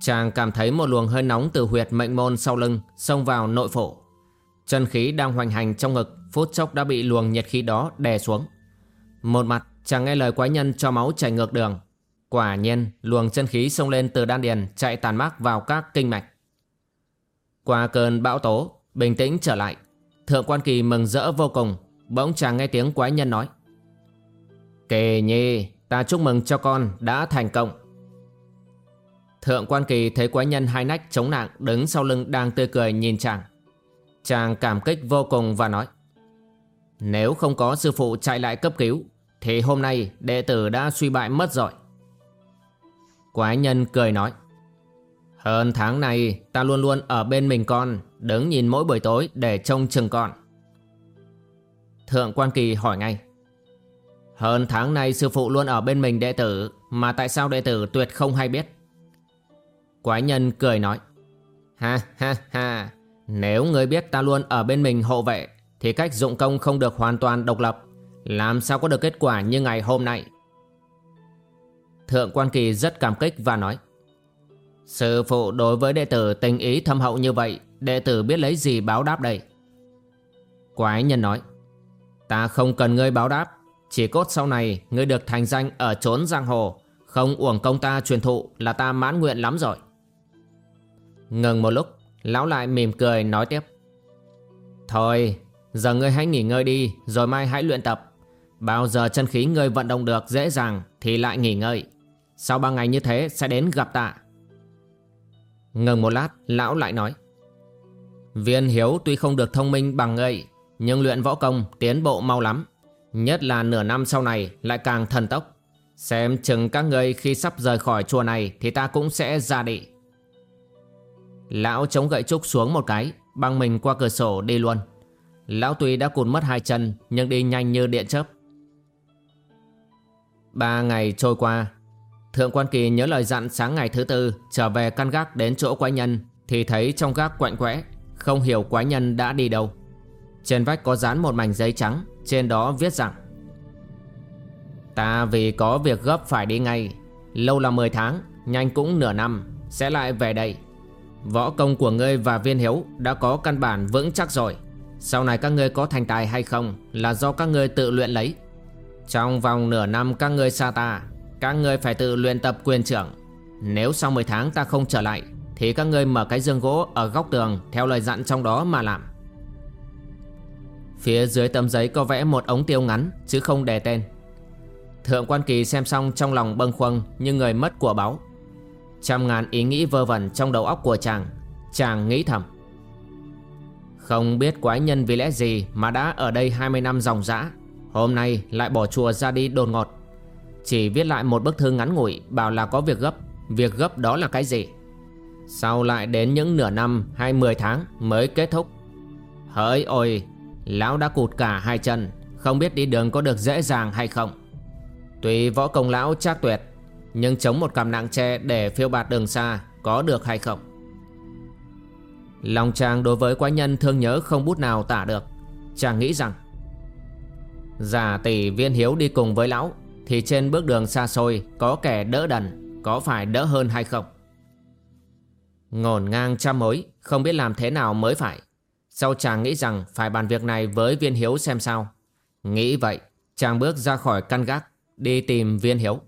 Chàng cảm thấy một luồng hơi nóng từ huyệt mệnh môn sau lưng Xông vào nội phổ Chân khí đang hoành hành trong ngực, Phút chốc đã bị luồng nhiệt khí đó đè xuống. Một mặt chàng nghe lời quái nhân cho máu chảy ngược đường. Quả nhiên, luồng chân khí xông lên từ đan điền, Chạy tàn mát vào các kinh mạch. Qua cơn bão tố, Bình tĩnh trở lại. Thượng quan kỳ mừng rỡ vô cùng, Bỗng chàng nghe tiếng quái nhân nói. Kỳ nhi Ta chúc mừng cho con đã thành công. Thượng quan kỳ thấy quái nhân hai nách chống nặng Đứng sau lưng đang tươi cười nhìn chàng. Chàng cảm kích vô cùng và nói, Nếu không có sư phụ chạy lại cấp cứu, Thì hôm nay đệ tử đã suy bại mất rồi. Quái nhân cười nói, Hơn tháng này ta luôn luôn ở bên mình con, Đứng nhìn mỗi buổi tối để trông chừng con. Thượng quan kỳ hỏi ngay, hơn tháng nay sư phụ luôn ở bên mình đệ tử Mà tại sao đệ tử tuyệt không hay biết? Quái nhân cười nói, Ha ha ha. Nếu ngươi biết ta luôn ở bên mình hộ vệ, Thì cách dụng công không được hoàn toàn độc lập. Làm sao có được kết quả như ngày hôm nay? Thượng quan kỳ rất cảm kích và nói, Sư phụ đối với đệ tử tình ý thâm hậu như vậy, Đệ tử biết lấy gì báo đáp đây? Quái nhân nói, Ta không cần ngươi báo đáp, chỉ cốt sau này ngươi được thành danh ở trốn giang hồ, Không uổng công ta truyền thụ là ta mãn nguyện lắm rồi. Ngừng một lúc Lão lại mỉm cười nói tiếp. Thôi, Giờ ngươi hãy nghỉ ngơi đi, Rồi mai hãy luyện tập. Bao giờ chân khí ngươi vận động được dễ dàng Thì lại nghỉ ngơi. Sau ba ngày như thế sẽ đến gặp tạ. Ngừng một lát, Lão lại nói. Viên hiếu tuy không được thông minh bằng ngươi, Nhưng luyện võ công tiến bộ mau lắm. Nhất là nửa năm sau này lại càng thần tốc. Xem chừng các ngươi khi sắp rời khỏi chùa này Thì ta cũng sẽ ra đi. Lão chống gậy trúc xuống một cái, Băng mình qua cửa sổ đi luôn. Lão tuy đã cụt mất hai chân, Nhưng đi nhanh như điện chớp. Ba ngày trôi qua. Thượng quan kỳ nhớ lời dặn sáng ngày thứ tư, Trở về căn gác đến chỗ quái nhân, Thì thấy trong gác quạnh quẽ, Không hiểu quái nhân đã đi đâu. Trên vách có dán một mảnh giấy trắng, trên đó viết rằng, Ta vì có việc gấp phải đi ngay. Lâu là 10 tháng, Nhanh cũng nửa năm, Sẽ lại về đây. Võ công của ngươi và viên hiếu Đã có căn bản vững chắc rồi. Sau này các ngươi có thành tài hay không Là do các ngươi tự luyện lấy. Trong vòng nửa năm các ngươi xa ta, Các ngươi phải tự luyện tập quyền trưởng. Nếu sau 10 tháng ta không trở lại, Thì các ngươi mở cái giường gỗ ở góc tường Theo lời dặn trong đó mà làm. Phía dưới tấm giấy có vẽ một ống tiêu ngắn, Chứ không đề tên. Thượng quan kỳ xem xong trong lòng bâng khuâng Như người mất của báu. Trăm ngàn ý nghĩ vơ vẩn trong đầu óc của chàng Chàng nghĩ thầm. Không biết quái nhân vì lẽ gì Mà đã ở đây 20 năm dòng dã Hôm nay lại bỏ chùa ra đi đồn ngọt, Chỉ viết lại một bức thư ngắn ngủi Bảo là có việc gấp Việc gấp đó là cái gì? Sau lại đến những nửa năm hay 10 tháng mới kết thúc. Hỡi ôi Lão đã cụt cả hai chân Không biết đi đường có được dễ dàng hay không? Tuy võ công lão chắc tuyệt nhưng chống một cằm nặng tre để phiêu bạt đường xa Có được hay không? Lòng chàng đối với quái nhân thương nhớ không bút nào tả được. Chàng nghĩ rằng, Giả tỷ viên hiếu đi cùng với lão, Thì trên bước đường xa xôi Có kẻ đỡ đần, Có phải đỡ hơn hay không? Ngổn ngang trăm mối, Không biết làm thế nào mới phải. Sau chàng nghĩ rằng Phải bàn việc này với viên hiếu xem sao. Nghĩ vậy, Chàng bước ra khỏi căn gác, Đi tìm viên hiếu.